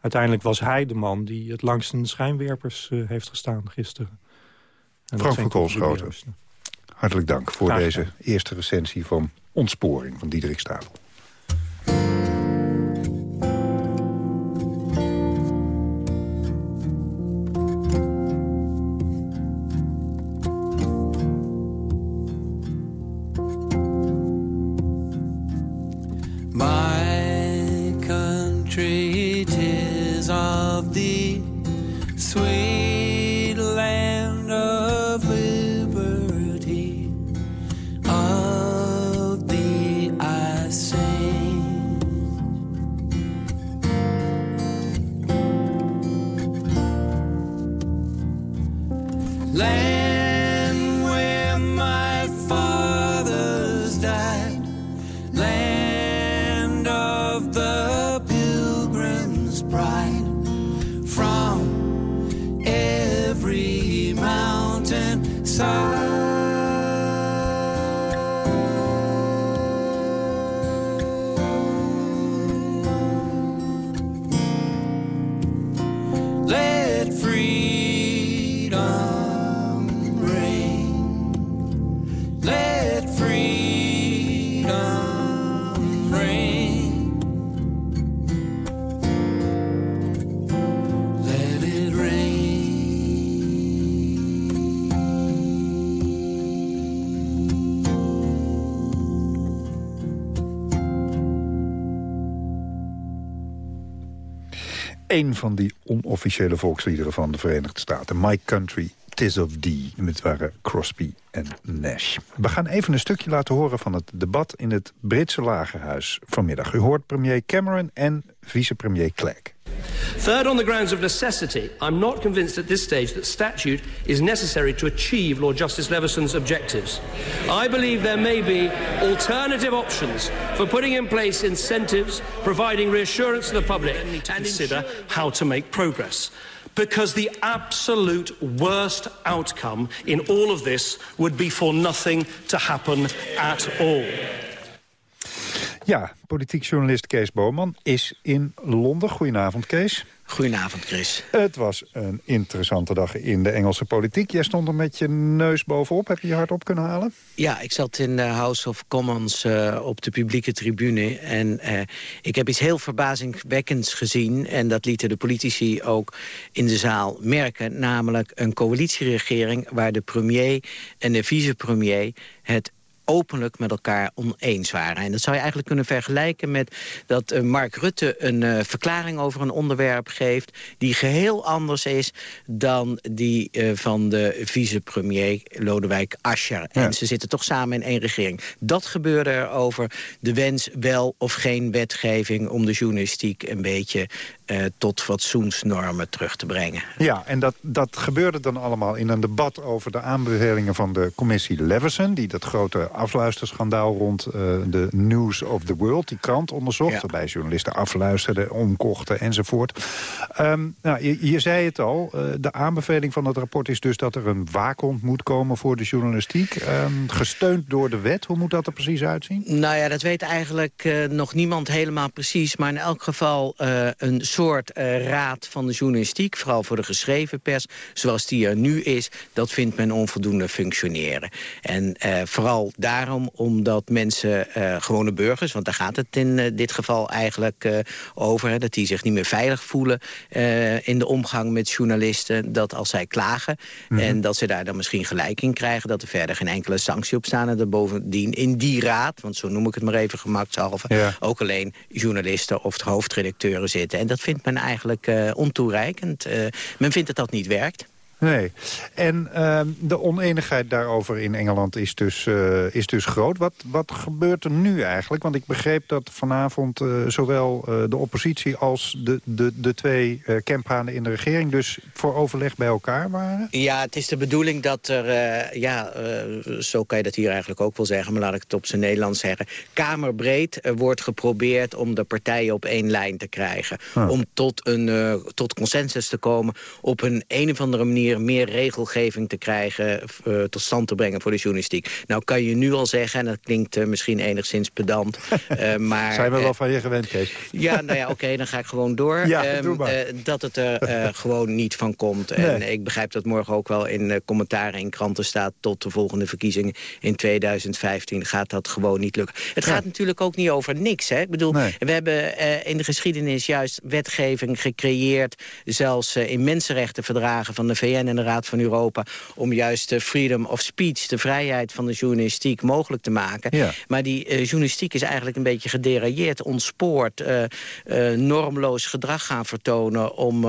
Uiteindelijk was hij de man die het langst in de schijnwerpers uh, heeft gestaan gisteren. En Frank van Koolschoten, hartelijk dank voor deze eerste recensie van Ontsporing van Diederik Stapel. Een van die onofficiële volksliederen van de Verenigde Staten. My Country, Tis of D. Het waren Crosby en Nash. We gaan even een stukje laten horen van het debat in het Britse Lagerhuis vanmiddag. U hoort premier Cameron en vicepremier Clegg. Third, on the grounds of necessity, I'm not convinced at this stage that statute is necessary to achieve Lord Justice Leveson's objectives. I believe there may be alternative options for putting in place incentives, providing reassurance to the public, and consider how to make progress. Because the absolute worst outcome in all of this would be for nothing to happen at all. Ja, politiek journalist Kees Boman is in Londen. Goedenavond, Kees. Goedenavond, Chris. Het was een interessante dag in de Engelse politiek. Jij stond er met je neus bovenop. Heb je je hard op kunnen halen? Ja, ik zat in de House of Commons uh, op de publieke tribune. En uh, ik heb iets heel verbazingwekkends gezien. En dat lieten de politici ook in de zaal merken. Namelijk een coalitieregering waar de premier en de vicepremier het openlijk met elkaar oneens waren. En dat zou je eigenlijk kunnen vergelijken met dat uh, Mark Rutte een uh, verklaring over een onderwerp geeft... die geheel anders is dan die uh, van de vicepremier Lodewijk Asscher. Ja. En ze zitten toch samen in één regering. Dat gebeurde er over de wens wel of geen wetgeving... om de journalistiek een beetje uh, tot fatsoensnormen terug te brengen. Ja, en dat, dat gebeurde dan allemaal in een debat over de aanbevelingen van de commissie Leveson... die dat grote afluisterschandaal rond uh, de News of the World, die krant, onderzocht... Ja. waarbij journalisten afluisterden, omkochten enzovoort. Um, nou, je, je, zei het al, uh, de aanbeveling van het rapport is dus dat er een waakhond moet komen voor de journalistiek. Um, gesteund door de wet, hoe moet dat er precies uitzien? Nou ja, dat weet eigenlijk uh, nog niemand helemaal precies, maar in elk geval een soort uh, raad van de journalistiek, vooral voor de geschreven pers, zoals die er nu is, dat vindt men onvoldoende functioneren. En uh, vooral daarom omdat mensen, uh, gewone burgers, want daar gaat het in dit geval eigenlijk over, hè, dat die zich niet meer veilig voelen in de omgang met journalisten, dat als zij klagen mm -hmm. en dat ze daar dan misschien gelijk in krijgen, dat er verder geen enkele sanctie op staan en dat bovendien in die raad, want zo noem ik het maar even gemakshalve, ja. ook alleen journalisten of hoofdredacteuren zitten. En dat vindt men eigenlijk uh, ontoereikend. Uh, men vindt dat dat niet werkt. Nee. En uh, de oneenigheid daarover in Engeland is dus, uh, is dus groot. Wat, wat gebeurt er nu eigenlijk? Want ik begreep dat vanavond uh, zowel uh, de oppositie als de, de, de twee camphanen in de regering... dus voor overleg bij elkaar waren? Ja, het is de bedoeling dat er, ja, zo kan je dat hier eigenlijk ook wel zeggen... maar laat ik het op zijn Nederlands zeggen... kamerbreed wordt geprobeerd om de partijen op één lijn te krijgen. Huh. Om tot, een, tot consensus te komen op een een of andere manier meer regelgeving te krijgen, uh, tot stand te brengen voor de journalistiek. Nou kan je nu al zeggen, en dat klinkt uh, misschien enigszins pedant, uh, maar... Zijn we wel van je gewend, Kees? Ja, nou ja, oké, okay, dan ga ik gewoon door. Ja, um, dat het er gewoon niet van komt. Nee. En ik begrijp dat morgen ook wel in commentaren in kranten staat... tot de volgende verkiezingen in 2015 gaat dat gewoon niet lukken. Het gaat natuurlijk ook niet over niks, hè? Ik bedoel, nee. we hebben in de geschiedenis juist wetgeving gecreëerd... zelfs in mensenrechtenverdragen van de VN en de Raad van Europa... om juist de freedom of speech, de vrijheid van de journalistiek, mogelijk te maken. Ja. Maar die uh, journalistiek is eigenlijk een beetje gederailleerd, ontspoord... Uh, uh, normloos gedrag gaan vertonen om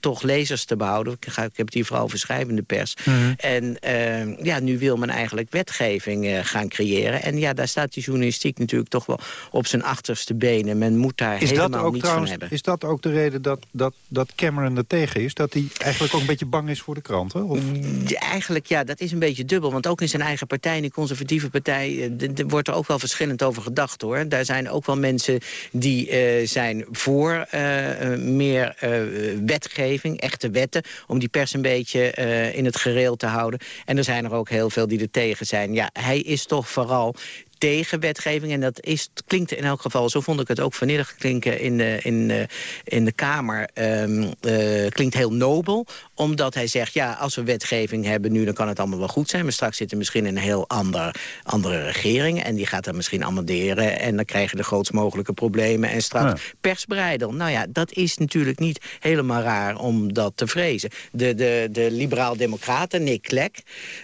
toch lezers te behouden. Ik, ga, ik heb het hier vooral over schrijvende pers. Mm -hmm. En ja, nu wil men eigenlijk wetgeving gaan creëren. En ja, daar staat die journalistiek natuurlijk toch wel op zijn achterste benen. Men moet daar is helemaal dat ook niets trouwens, van hebben. Is dat ook de reden dat, dat, dat Cameron er tegen is? Dat hij eigenlijk ook een beetje bang is voor de kranten? Eigenlijk ja, dat is een beetje dubbel. Want ook in zijn eigen partij, die conservatieve partij... er wordt er ook wel verschillend over gedacht, hoor. Daar zijn ook wel mensen die uh, zijn voor uh, meer uh, wetgeving, echte wetten... om die pers een beetje in het gereel te houden. En er zijn er ook heel veel die er tegen zijn. Ja, hij is toch vooral tegen wetgeving. En dat is, klinkt in elk geval, zo vond ik het ook vanmiddag klinken in de, in, in de Kamer, uh, klinkt heel nobel. Omdat hij zegt, ja, als we wetgeving hebben nu, dan kan het allemaal wel goed zijn. Maar straks zit er misschien een heel ander, andere regering. En die gaat er misschien amenderen. En dan krijgen de grootst mogelijke problemen. En straks ja. persbreidel. Nou ja, dat is natuurlijk niet helemaal raar om dat te vrezen. De, de, de liberaal-democraten, Nick Clegg,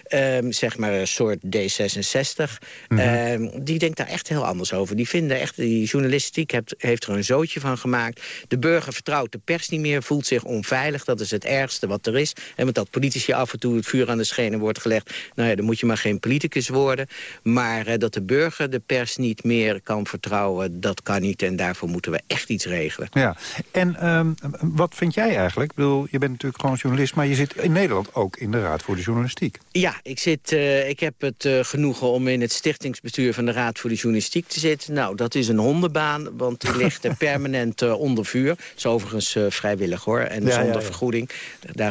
um, zeg maar een soort D66... Mm -hmm. um, die denkt daar echt heel anders over. Die vinden echt, die journalistiek heeft, heeft er een zootje van gemaakt. De burger vertrouwt de pers niet meer, voelt zich onveilig. Dat is het ergste wat wat er is. En met dat politici af en toe het vuur aan de schenen wordt gelegd. Nou ja, dan moet je maar geen politicus worden. Maar eh, dat de burger de pers niet meer kan vertrouwen, dat kan niet. En daarvoor moeten we echt iets regelen. Ja, en ehm, wat vind jij eigenlijk? Ik bedoel, je bent natuurlijk gewoon journalist... maar je zit in Nederland ook in de Raad voor de Journalistiek. Ja, ik, zit, eh, ik heb het eh, genoegen om in het stichtingsbestuur van de Raad voor de Journalistiek te zitten. Nou, dat is een hondenbaan, want die ligt permanent onder vuur. Dat is overigens vrijwillig hoor, en Ja, zonder ja, ja. vergoeding.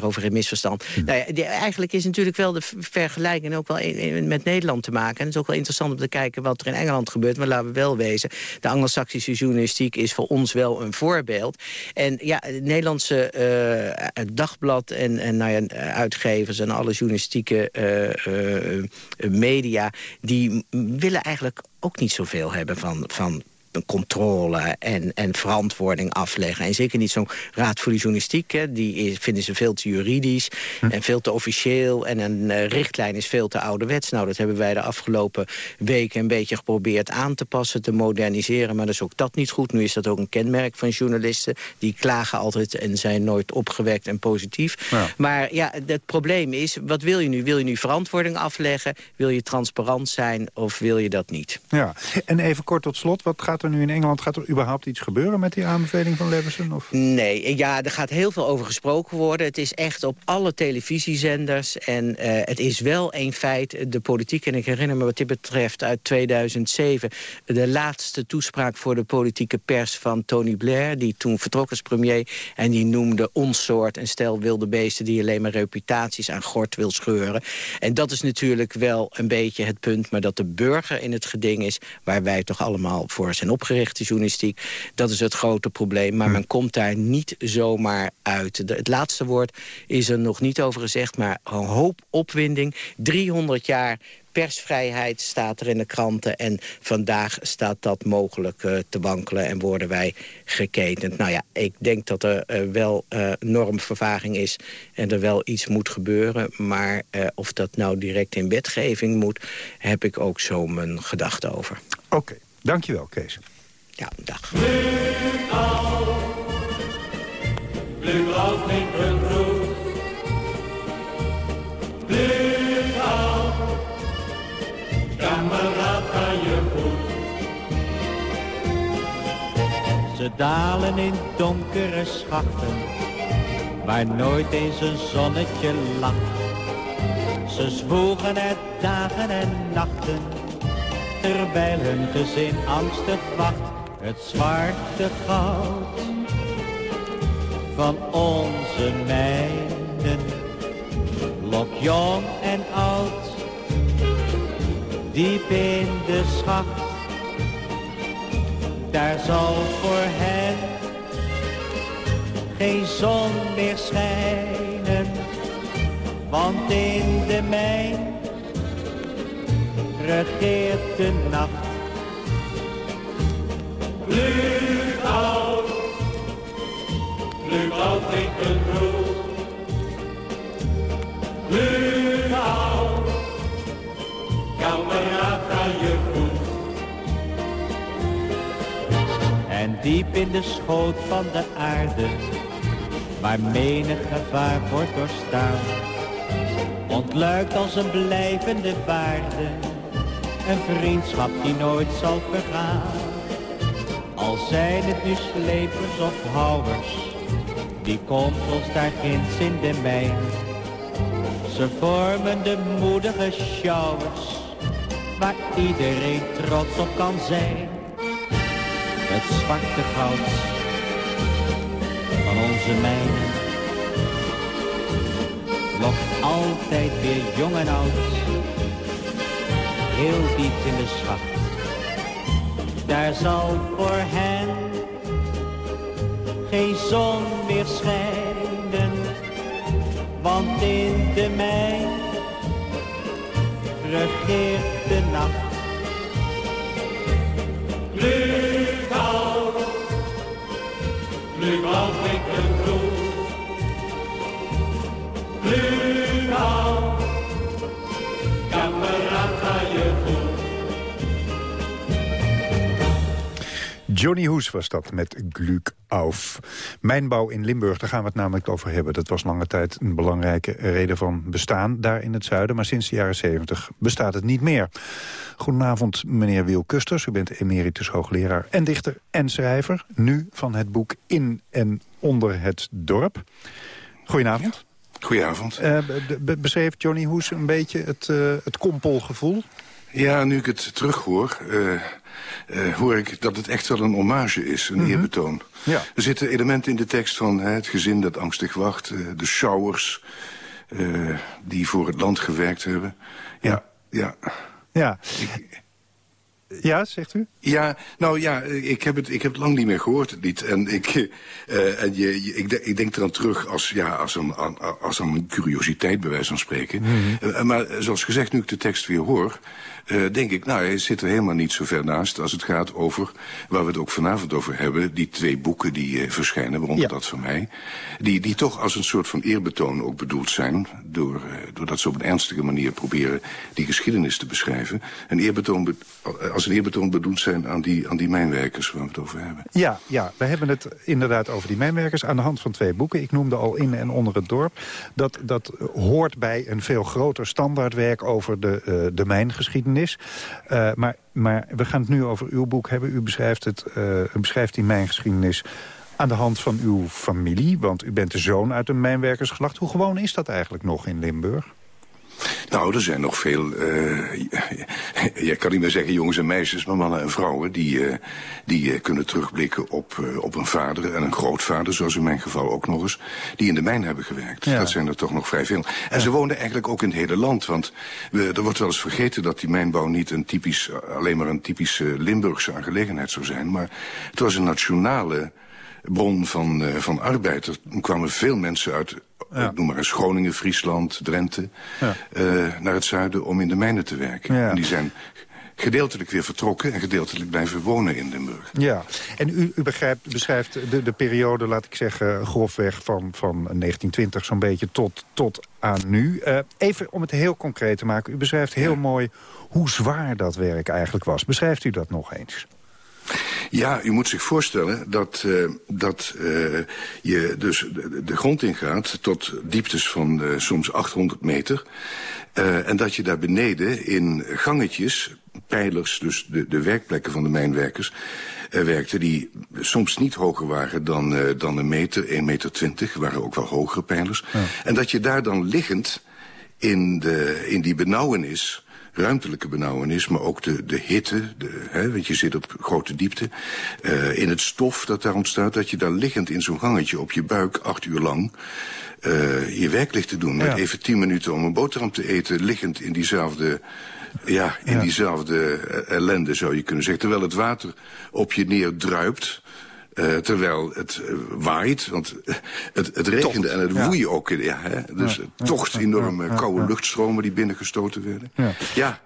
Daarover geen misverstand. Nou ja, die- eigenlijk is natuurlijk wel de vergelijking ook wel in- in- met Nederland te maken. En het is ook wel interessant om te kijken wat er in Engeland gebeurt. Maar laten we wel wezen, de Anglo-Saxische journalistiek is voor ons wel een voorbeeld. En ja, het Nederlandse eh, dagblad en, en nou ja, uitgevers en alle journalistieke eh, eh, media... die willen eigenlijk ook niet zoveel hebben van... van een controle en, en verantwoording afleggen. En zeker niet zo'n raad voor de journalistiek. Hè. Die is- vinden ze veel te juridisch en veel te officieel. En een eh, richtlijn is veel te ouderwets. Nou, dat hebben wij de afgelopen weken een beetje geprobeerd aan te passen, te moderniseren. Maar dat is ook dat niet goed. Nu is dat ook een kenmerk van journalisten. Die klagen altijd en zijn nooit opgewekt en positief. Ja. Maar ja, het probleem is, wat wil je nu? Wil je nu verantwoording afleggen? Wil je transparant zijn of wil je dat niet? Ja, en even kort tot slot. Wat gaat er nu in Engeland? Gaat er überhaupt iets gebeuren met die aanbeveling van Leveson? Of? Nee, ja, er gaat heel veel over gesproken worden. Het is echt op alle televisiezenders. En eh, het is wel een feit, de politiek... en ik herinner me wat dit betreft uit 2007... de laatste toespraak voor de politieke pers van Tony Blair... die toen vertrok als premier. En die noemde ons soort een stel wilde beesten... die alleen maar reputaties aan gort wil scheuren. En dat is natuurlijk wel een beetje het punt... maar dat de burger in het geding is... waar wij toch allemaal voor zijn opgericht, de journalistiek. Dat is het grote probleem, maar men komt daar niet zomaar uit. De- het laatste woord is er nog niet over gezegd, maar een hoop opwinding. 300 jaar persvrijheid staat er in de kranten... en vandaag staat dat mogelijk eh, te wankelen en worden wij geketend. Nou ja, ik denk dat er eh, wel eh, normvervaging is en er wel iets moet gebeuren. Maar of dat nou direct in wetgeving moet, heb ik ook zo mijn gedachten over. Oké, dankjewel Kees. Ja, dag. Blauw winkelrood. Blauw, kameraad aan je voet. Ze dalen in donkere schachten, waar nooit eens een zonnetje lacht. Ze zwoegen er dagen en nachten, terwijl hun gezin angstig wacht. Het zwarte goud van onze mijnen, lok jong en oud, diep in de schacht daar zal voor hen geen zon meer schijnen, want in de mijn regeert de nacht. Blauw, blauw winkelrood. Blauw, kameraad aan je voet. En diep in de schoot van de aarde, waar menig gevaar wordt doorstaan, ontluikt als een blijvende waarde, een vriendschap die nooit zal vergaan. Al zijn het nu slepers of houwers, die ons daar ginds in de mijn. Ze vormen de moedige sjouwers, waar iedereen trots op kan zijn. Het zwarte goud van onze mijnen lokt altijd weer jong en oud, heel diep in de schacht. Daar zal voor hen geen zon meer schijnen, want in de mijn regeert de nacht. Johnny Hoes was dat met Gluk auf. Mijnbouw in Limburg, daar gaan we het namelijk over hebben. Dat was lange tijd een belangrijke reden van bestaan daar in het zuiden. Maar sinds de jaren 70 bestaat het niet meer. Goedenavond, meneer Wiel Kusters. U bent emeritus hoogleraar en dichter en schrijver. Nu van het boek In en Onder het Dorp. Goedenavond. Goedenavond. Uh, beschreef Johnny Hoes een beetje het, uh, het kompelgevoel? Ja, nu ik het terughoor, uh, uh, hoor ik dat het echt wel een hommage is, een mm -hmm. eerbetoon. Ja. Er zitten elementen in de tekst van hè, het gezin dat angstig wacht, uh, de showers die voor het land gewerkt hebben. Ja, ja. Ja. Ik, ja, zegt u? Ja, nou ja, ik heb het, ik heb het lang niet meer gehoord, het lied. En ik, uh, en je, je, ik, ik denk eraan terug als, ja, als, een, als een curiositeit, bij wijze van spreken. Mm -hmm. uh, maar zoals gezegd, nu ik de tekst weer hoor... Uh, denk ik, nou, hij zit er helemaal niet zo ver naast... als het gaat over, waar we het ook vanavond over hebben... die twee boeken die verschijnen, waaronder ja. dat van mij... Die, die toch als een soort van eerbetoon ook bedoeld zijn... Door, doordat ze op een ernstige manier proberen die geschiedenis te beschrijven... Een eerbetoon be als een eerbetoon bedoeld zijn aan die, aan die mijnwerkers waar we het over hebben. Ja, ja, we hebben het inderdaad over die mijnwerkers... aan de hand van twee boeken. Ik noemde al In en Onder het Dorp. Dat, dat hoort bij een veel groter standaardwerk over de, de mijngeschiedenis. Uh, maar, maar we gaan het nu over uw boek hebben. U beschrijft, het, uh, u beschrijft die mijngeschiedenis aan de hand van uw familie. Want u bent de zoon uit een mijnwerkersgeslacht. Hoe gewoon is dat eigenlijk nog in Limburg? Nou, er zijn nog veel, uh, je kan niet meer zeggen jongens en meisjes, maar mannen en vrouwen... die, uh, die uh, kunnen terugblikken op, op een vader en een grootvader, zoals in mijn geval ook nog eens... die in de mijn hebben gewerkt. Ja. Dat zijn er toch nog vrij veel. En ja. ze woonden eigenlijk ook in het hele land, want we, er wordt wel eens vergeten... dat die mijnbouw niet een typisch, alleen maar een typische Limburgse aangelegenheid zou zijn... maar het was een nationale bron van, van arbeid. Er kwamen veel mensen uit ja. ik noem maar eens Groningen, Friesland, Drenthe, ja. uh, naar het zuiden om in de mijnen te werken. Ja. En die zijn gedeeltelijk weer vertrokken en gedeeltelijk blijven wonen in Limburg. Ja, en u, u begrijpt, beschrijft de, de periode, laat ik zeggen, grofweg van, van 1920 zo'n beetje tot, tot aan nu. Uh, even om het heel concreet te maken, u beschrijft heel mooi hoe zwaar dat werk eigenlijk was. Beschrijft u dat nog eens? Ja, u moet zich voorstellen dat, uh, dat uh, je dus de, de grond ingaat tot dieptes van uh, soms 800 meter. en dat je daar beneden in gangetjes, pijlers, dus de, de werkplekken van de mijnwerkers... werkte die soms niet hoger waren dan, dan een meter, 1 meter 20. waren ook wel hogere pijlers. Ja. En dat je daar dan liggend in, de, in die benauwenis ruimtelijke benauwenis, maar ook de, de hitte, de, hè, want je zit op grote diepte, uh, in het stof dat daar ontstaat, dat je daar liggend in zo'n gangetje op je buik acht uur lang uh, je werk ligt te doen. Met even tien minuten om een boterham te eten, liggend in diezelfde... Ja, in ja. diezelfde ellende zou je kunnen zeggen. Terwijl het water op je neer druipt... Uh, terwijl het uh, waait, want uh, het, het regende en het woei ja. ook. Ja, hè? Dus ja. toch enorme koude luchtstromen die binnengestoten werden. Ja, ja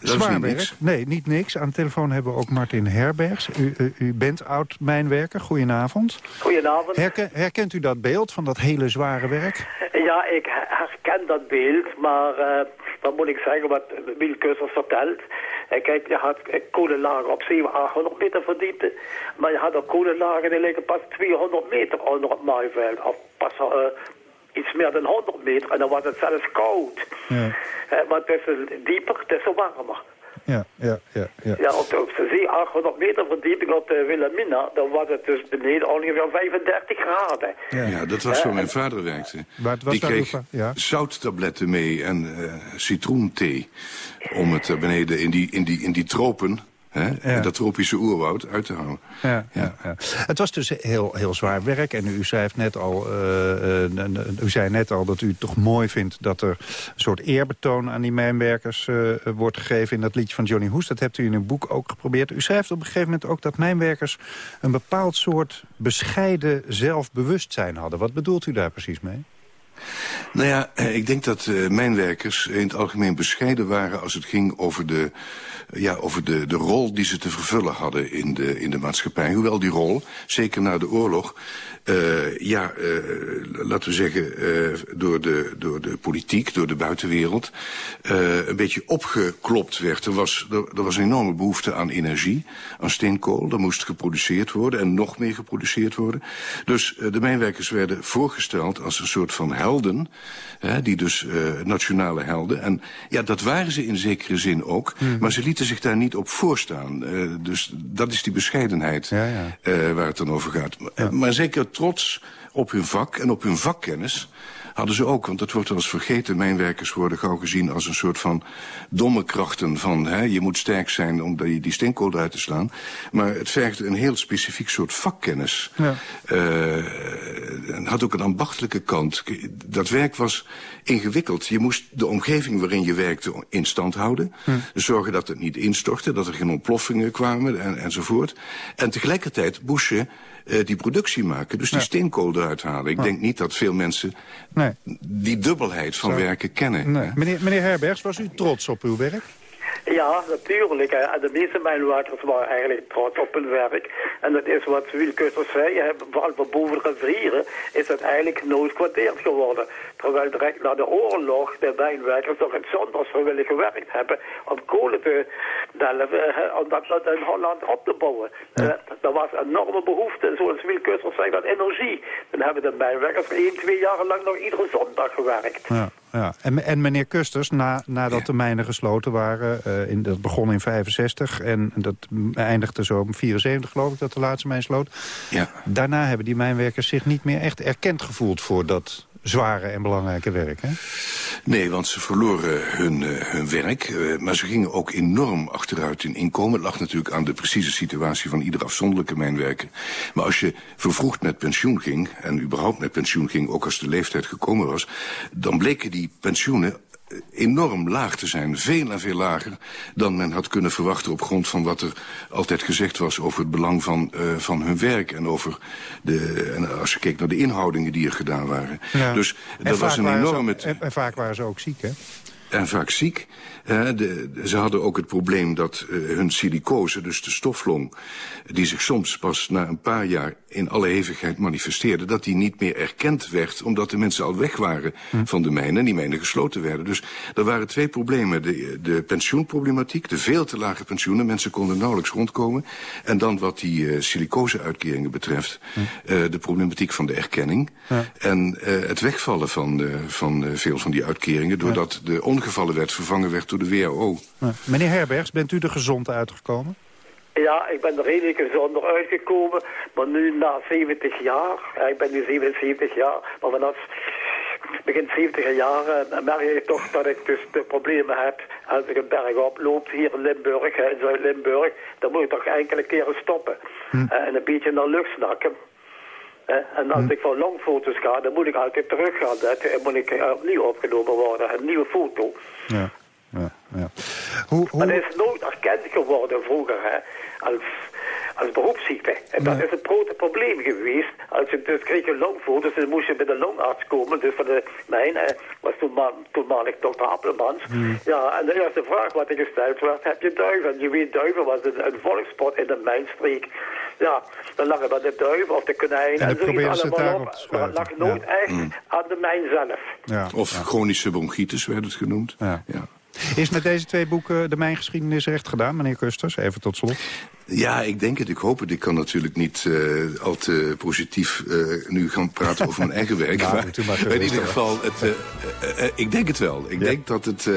dat Zwaar is niet werk. niks. Nee, niet niks. Aan de telefoon hebben we ook Martin Herbergs. U, u, u bent oud-mijnwerker. Goedenavond. Goedenavond. Herken, herkent u dat beeld van dat hele zware werk? Ja, ik herken dat beeld, maar wat moet ik zeggen wat Wiel Kussers vertelt... Kijk, je had kolenlagen op 700, 800 meter verdiepte. Maar je had ook kolenlagen die liggen pas 200 meter onder het maaiveld. Of pas uh, iets meer dan 100 meter. En dan was het zelfs koud. Ja. Uh, maar het is dieper, het is warmer. Ja, ja, ja. Ja, ja op, zee 800 meter verdieping op de Wilhelmina, dan was het dus beneden ongeveer 35 graden. Ja, ja dat was waar mijn vader werkte. Maar het was Die kreeg ja. zouttabletten mee en uh, citroenthee om het beneden in die, in die, in die tropen Hè? En dat tropische oerwoud uit te houden. Ja, ja. ja, Het was dus heel, heel zwaar werk. En u, schrijft net al, uh, uh, u zei net al dat u het toch mooi vindt... dat er een soort eerbetoon aan die mijnwerkers uh, wordt gegeven... in dat liedje van Johnny Hoes. Dat hebt u in uw boek ook geprobeerd. U schrijft op een gegeven moment ook dat mijnwerkers... een bepaald soort bescheiden zelfbewustzijn hadden. Wat bedoelt u daar precies mee? Nou ja, eh, ik denk dat uh, mijnwerkers in het algemeen bescheiden waren... als het ging over de, ja, over de, de rol die ze te vervullen hadden in de, in de maatschappij. Hoewel die rol, zeker na de oorlog... Uh, ja, uh, laten we zeggen, uh, door, de, door de politiek, door de buitenwereld... een beetje opgeklopt werd. Er was, er, er, was een enorme behoefte aan energie, aan steenkool. Er moest geproduceerd worden en nog meer geproduceerd worden. Dus de mijnwerkers werden voorgesteld als een soort van helden... die dus nationale helden. En ja, dat waren ze in zekere zin ook. Mm. Maar ze lieten zich daar niet op voorstaan. dus dat is die bescheidenheid ja, ja. waar het dan over gaat. Ja. Maar zeker trots op hun vak en op hun vakkennis hadden ze ook, want dat wordt wel eens vergeten... mijnwerkers worden gauw gezien als een soort van domme krachten... van hè, je moet sterk zijn om die, die steenkool uit te slaan. Maar het vergde een heel specifiek soort vakkennis. Ja. Uh, had ook een ambachtelijke kant. Dat werk was ingewikkeld. Je moest de omgeving waarin je werkte in stand houden. Hm. Dus zorgen dat het niet instortte, dat er geen ontploffingen kwamen en, enzovoort. En tegelijkertijd moest je uh, die productie maken. Dus die ja. steenkool eruit halen. Ik ja. denk niet dat veel mensen nee. die dubbelheid van Zo. werken kennen. Nee. Meneer, meneer Herbergs, was u trots op uw werk? Ja, natuurlijk. En de meeste mijnwerkers waren eigenlijk trots op hun werk. En dat is wat wielkutters zei, vooral voor boven rivieren is het eigenlijk nooit kwartier geworden. Terwijl direct na de oorlog de mijnwerkers nog het zondags willen gewerkt hebben om kolen te delven, om dat in Holland op te bouwen. Ja. Uh, er was een enorme behoefte, zoals wielkutters zei, aan energie. Dan hebben de mijnwerkers één, twee jaar lang nog iedere zondag gewerkt. Ja. Ja. En, en meneer Kusters, na, nadat ja. de mijnen gesloten waren, uh, in, dat begon in 65 en dat eindigde zo in 74 geloof ik dat de laatste mijn sloot. Ja. Daarna hebben die mijnwerkers zich niet meer echt erkend gevoeld voor dat zware en belangrijke werk, hè? Nee, want ze verloren hun, uh, hun werk. Uh, maar ze gingen ook enorm achteruit in inkomen. Het lag natuurlijk aan de precieze situatie van ieder afzonderlijke mijnwerker. Maar als je vervroegd met pensioen ging... en überhaupt met pensioen ging, ook als de leeftijd gekomen was... dan bleken die pensioenen enorm laag te zijn. Veel en veel lager dan men had kunnen verwachten... op grond van wat er altijd gezegd was over het belang van, uh, van hun werk... en over de, en als je keek naar de inhoudingen die er gedaan waren. Ja. Dus dat was een enorme... En, en vaak waren ze ook ziek, hè? En vaak ziek. De, de, ze hadden ook het probleem dat uh, hun silicose, dus de stoflong... die zich soms pas na een paar jaar in alle hevigheid manifesteerde... dat die niet meer erkend werd, omdat de mensen al weg waren hm. van de mijnen... en die mijnen gesloten werden. Dus er waren twee problemen. De, de pensioenproblematiek, de veel te lage pensioenen. Mensen konden nauwelijks rondkomen. En dan wat die uh, silicose-uitkeringen betreft... Hm. de problematiek van de erkenning. Ja. En het wegvallen van, van veel van die uitkeringen... doordat ja. de ongevallen werd vervangen werd door de WHO. Ja. Meneer Herbergs, bent u er gezond uitgekomen? Ja, ik ben er redelijk gezonder uitgekomen, maar nu na 70 jaar, ik ben nu 77 jaar, maar vanaf begin 70 jaar merk ik toch dat ik dus de problemen heb als ik een berg oploop hier in Limburg, in Zuid-Limburg, dan moet ik toch enkele keren stoppen hm. en een beetje naar lucht snakken. En als hm. ik voor longfoto's ga, dan moet ik altijd terug gaan. Dan moet ik opnieuw opgenomen worden, een nieuwe foto. Ja. Ja, ja. Hoe, hoe... Maar dat is nooit erkend geworden vroeger hè, als, als beroepsziekte. En dat nee. is een grote probleem geweest. Als je dus kreeg je longfoto's, dan moest je bij de longarts komen. Dus van de mijn hè, was toenmalig, toenmalig dokter Appelmans. Hmm. Ja, en de eerste vraag wat er gesteld werd, heb je duiven? En je weet, duiven was een, een volkspot in de mijnstreek. Ja, dan lag er de duiven of de konijn en, en zoiets allemaal op. Maar het lag nooit ja. echt mm. aan de mijn zelf. Ja. Of ja. chronische bronchitis werd het genoemd. Ja. Is met deze twee boeken de mijngeschiedenis recht gedaan, meneer Kusters? Even tot slot. Ja, ik denk het. Ik hoop het. Ik kan natuurlijk niet uh, al te positief uh, nu gaan praten over mijn eigen werk. Nou, maar, maar in ieder geval, het, uh, ik denk het wel. Ik ja. denk dat het...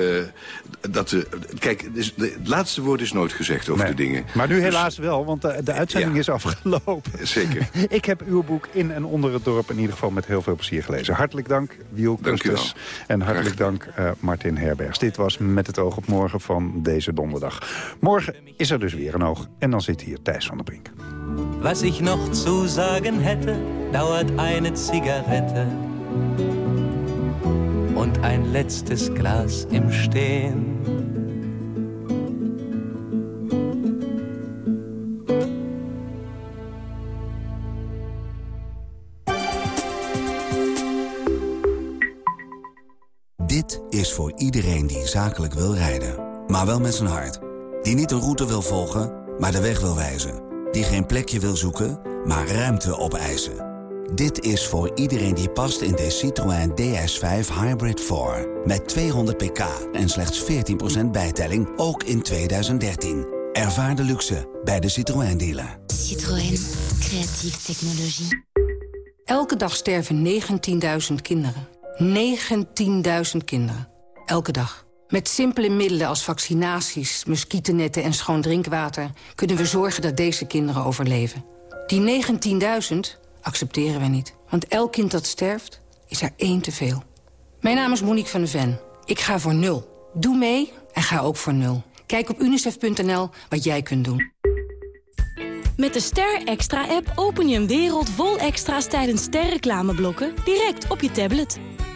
dat de, kijk, dus de, het laatste woord is nooit gezegd over nee. de dingen. Maar nu helaas dus, wel, want de, de uitzending ja. is afgelopen. Zeker. ik heb uw boek In en Onder het Dorp in ieder geval met heel veel plezier gelezen. Hartelijk dank, Wiel Kusters. En hartelijk dank, Martin Herbergs. Dit was Met het oog op morgen van deze donderdag. Morgen is er dus weer een oog. En dan zit hier Thijs van der Brink. Was ich noch zu sagen hätte, dauert eine Zigarette und ein letztes Glas im Stehen. zakelijk wil rijden, maar wel met zijn hart. Die niet een route wil volgen, maar de weg wil wijzen. Die geen plekje wil zoeken, maar ruimte opeisen. Dit is voor iedereen die past in de Citroën DS5 Hybrid 4. Met 200 pk en slechts 14% bijtelling, ook in 2013. Ervaar de luxe bij de Citroën dealer. Citroën. Creatieve technologie. Elke dag sterven 19.000 kinderen. 19.000 kinderen. Elke dag. Met simpele middelen als vaccinaties, muggennetten en schoon drinkwater... kunnen we zorgen dat deze kinderen overleven. Die 19.000 accepteren we niet. Want elk kind dat sterft, is er één te veel. Mijn naam is Monique van de Ven. Ik ga voor nul. Doe mee en ga ook voor nul. Kijk op unicef.nl wat jij kunt doen. Met de Ster Extra-app open je een wereld vol extra's tijdens sterreclameblokken direct op je tablet.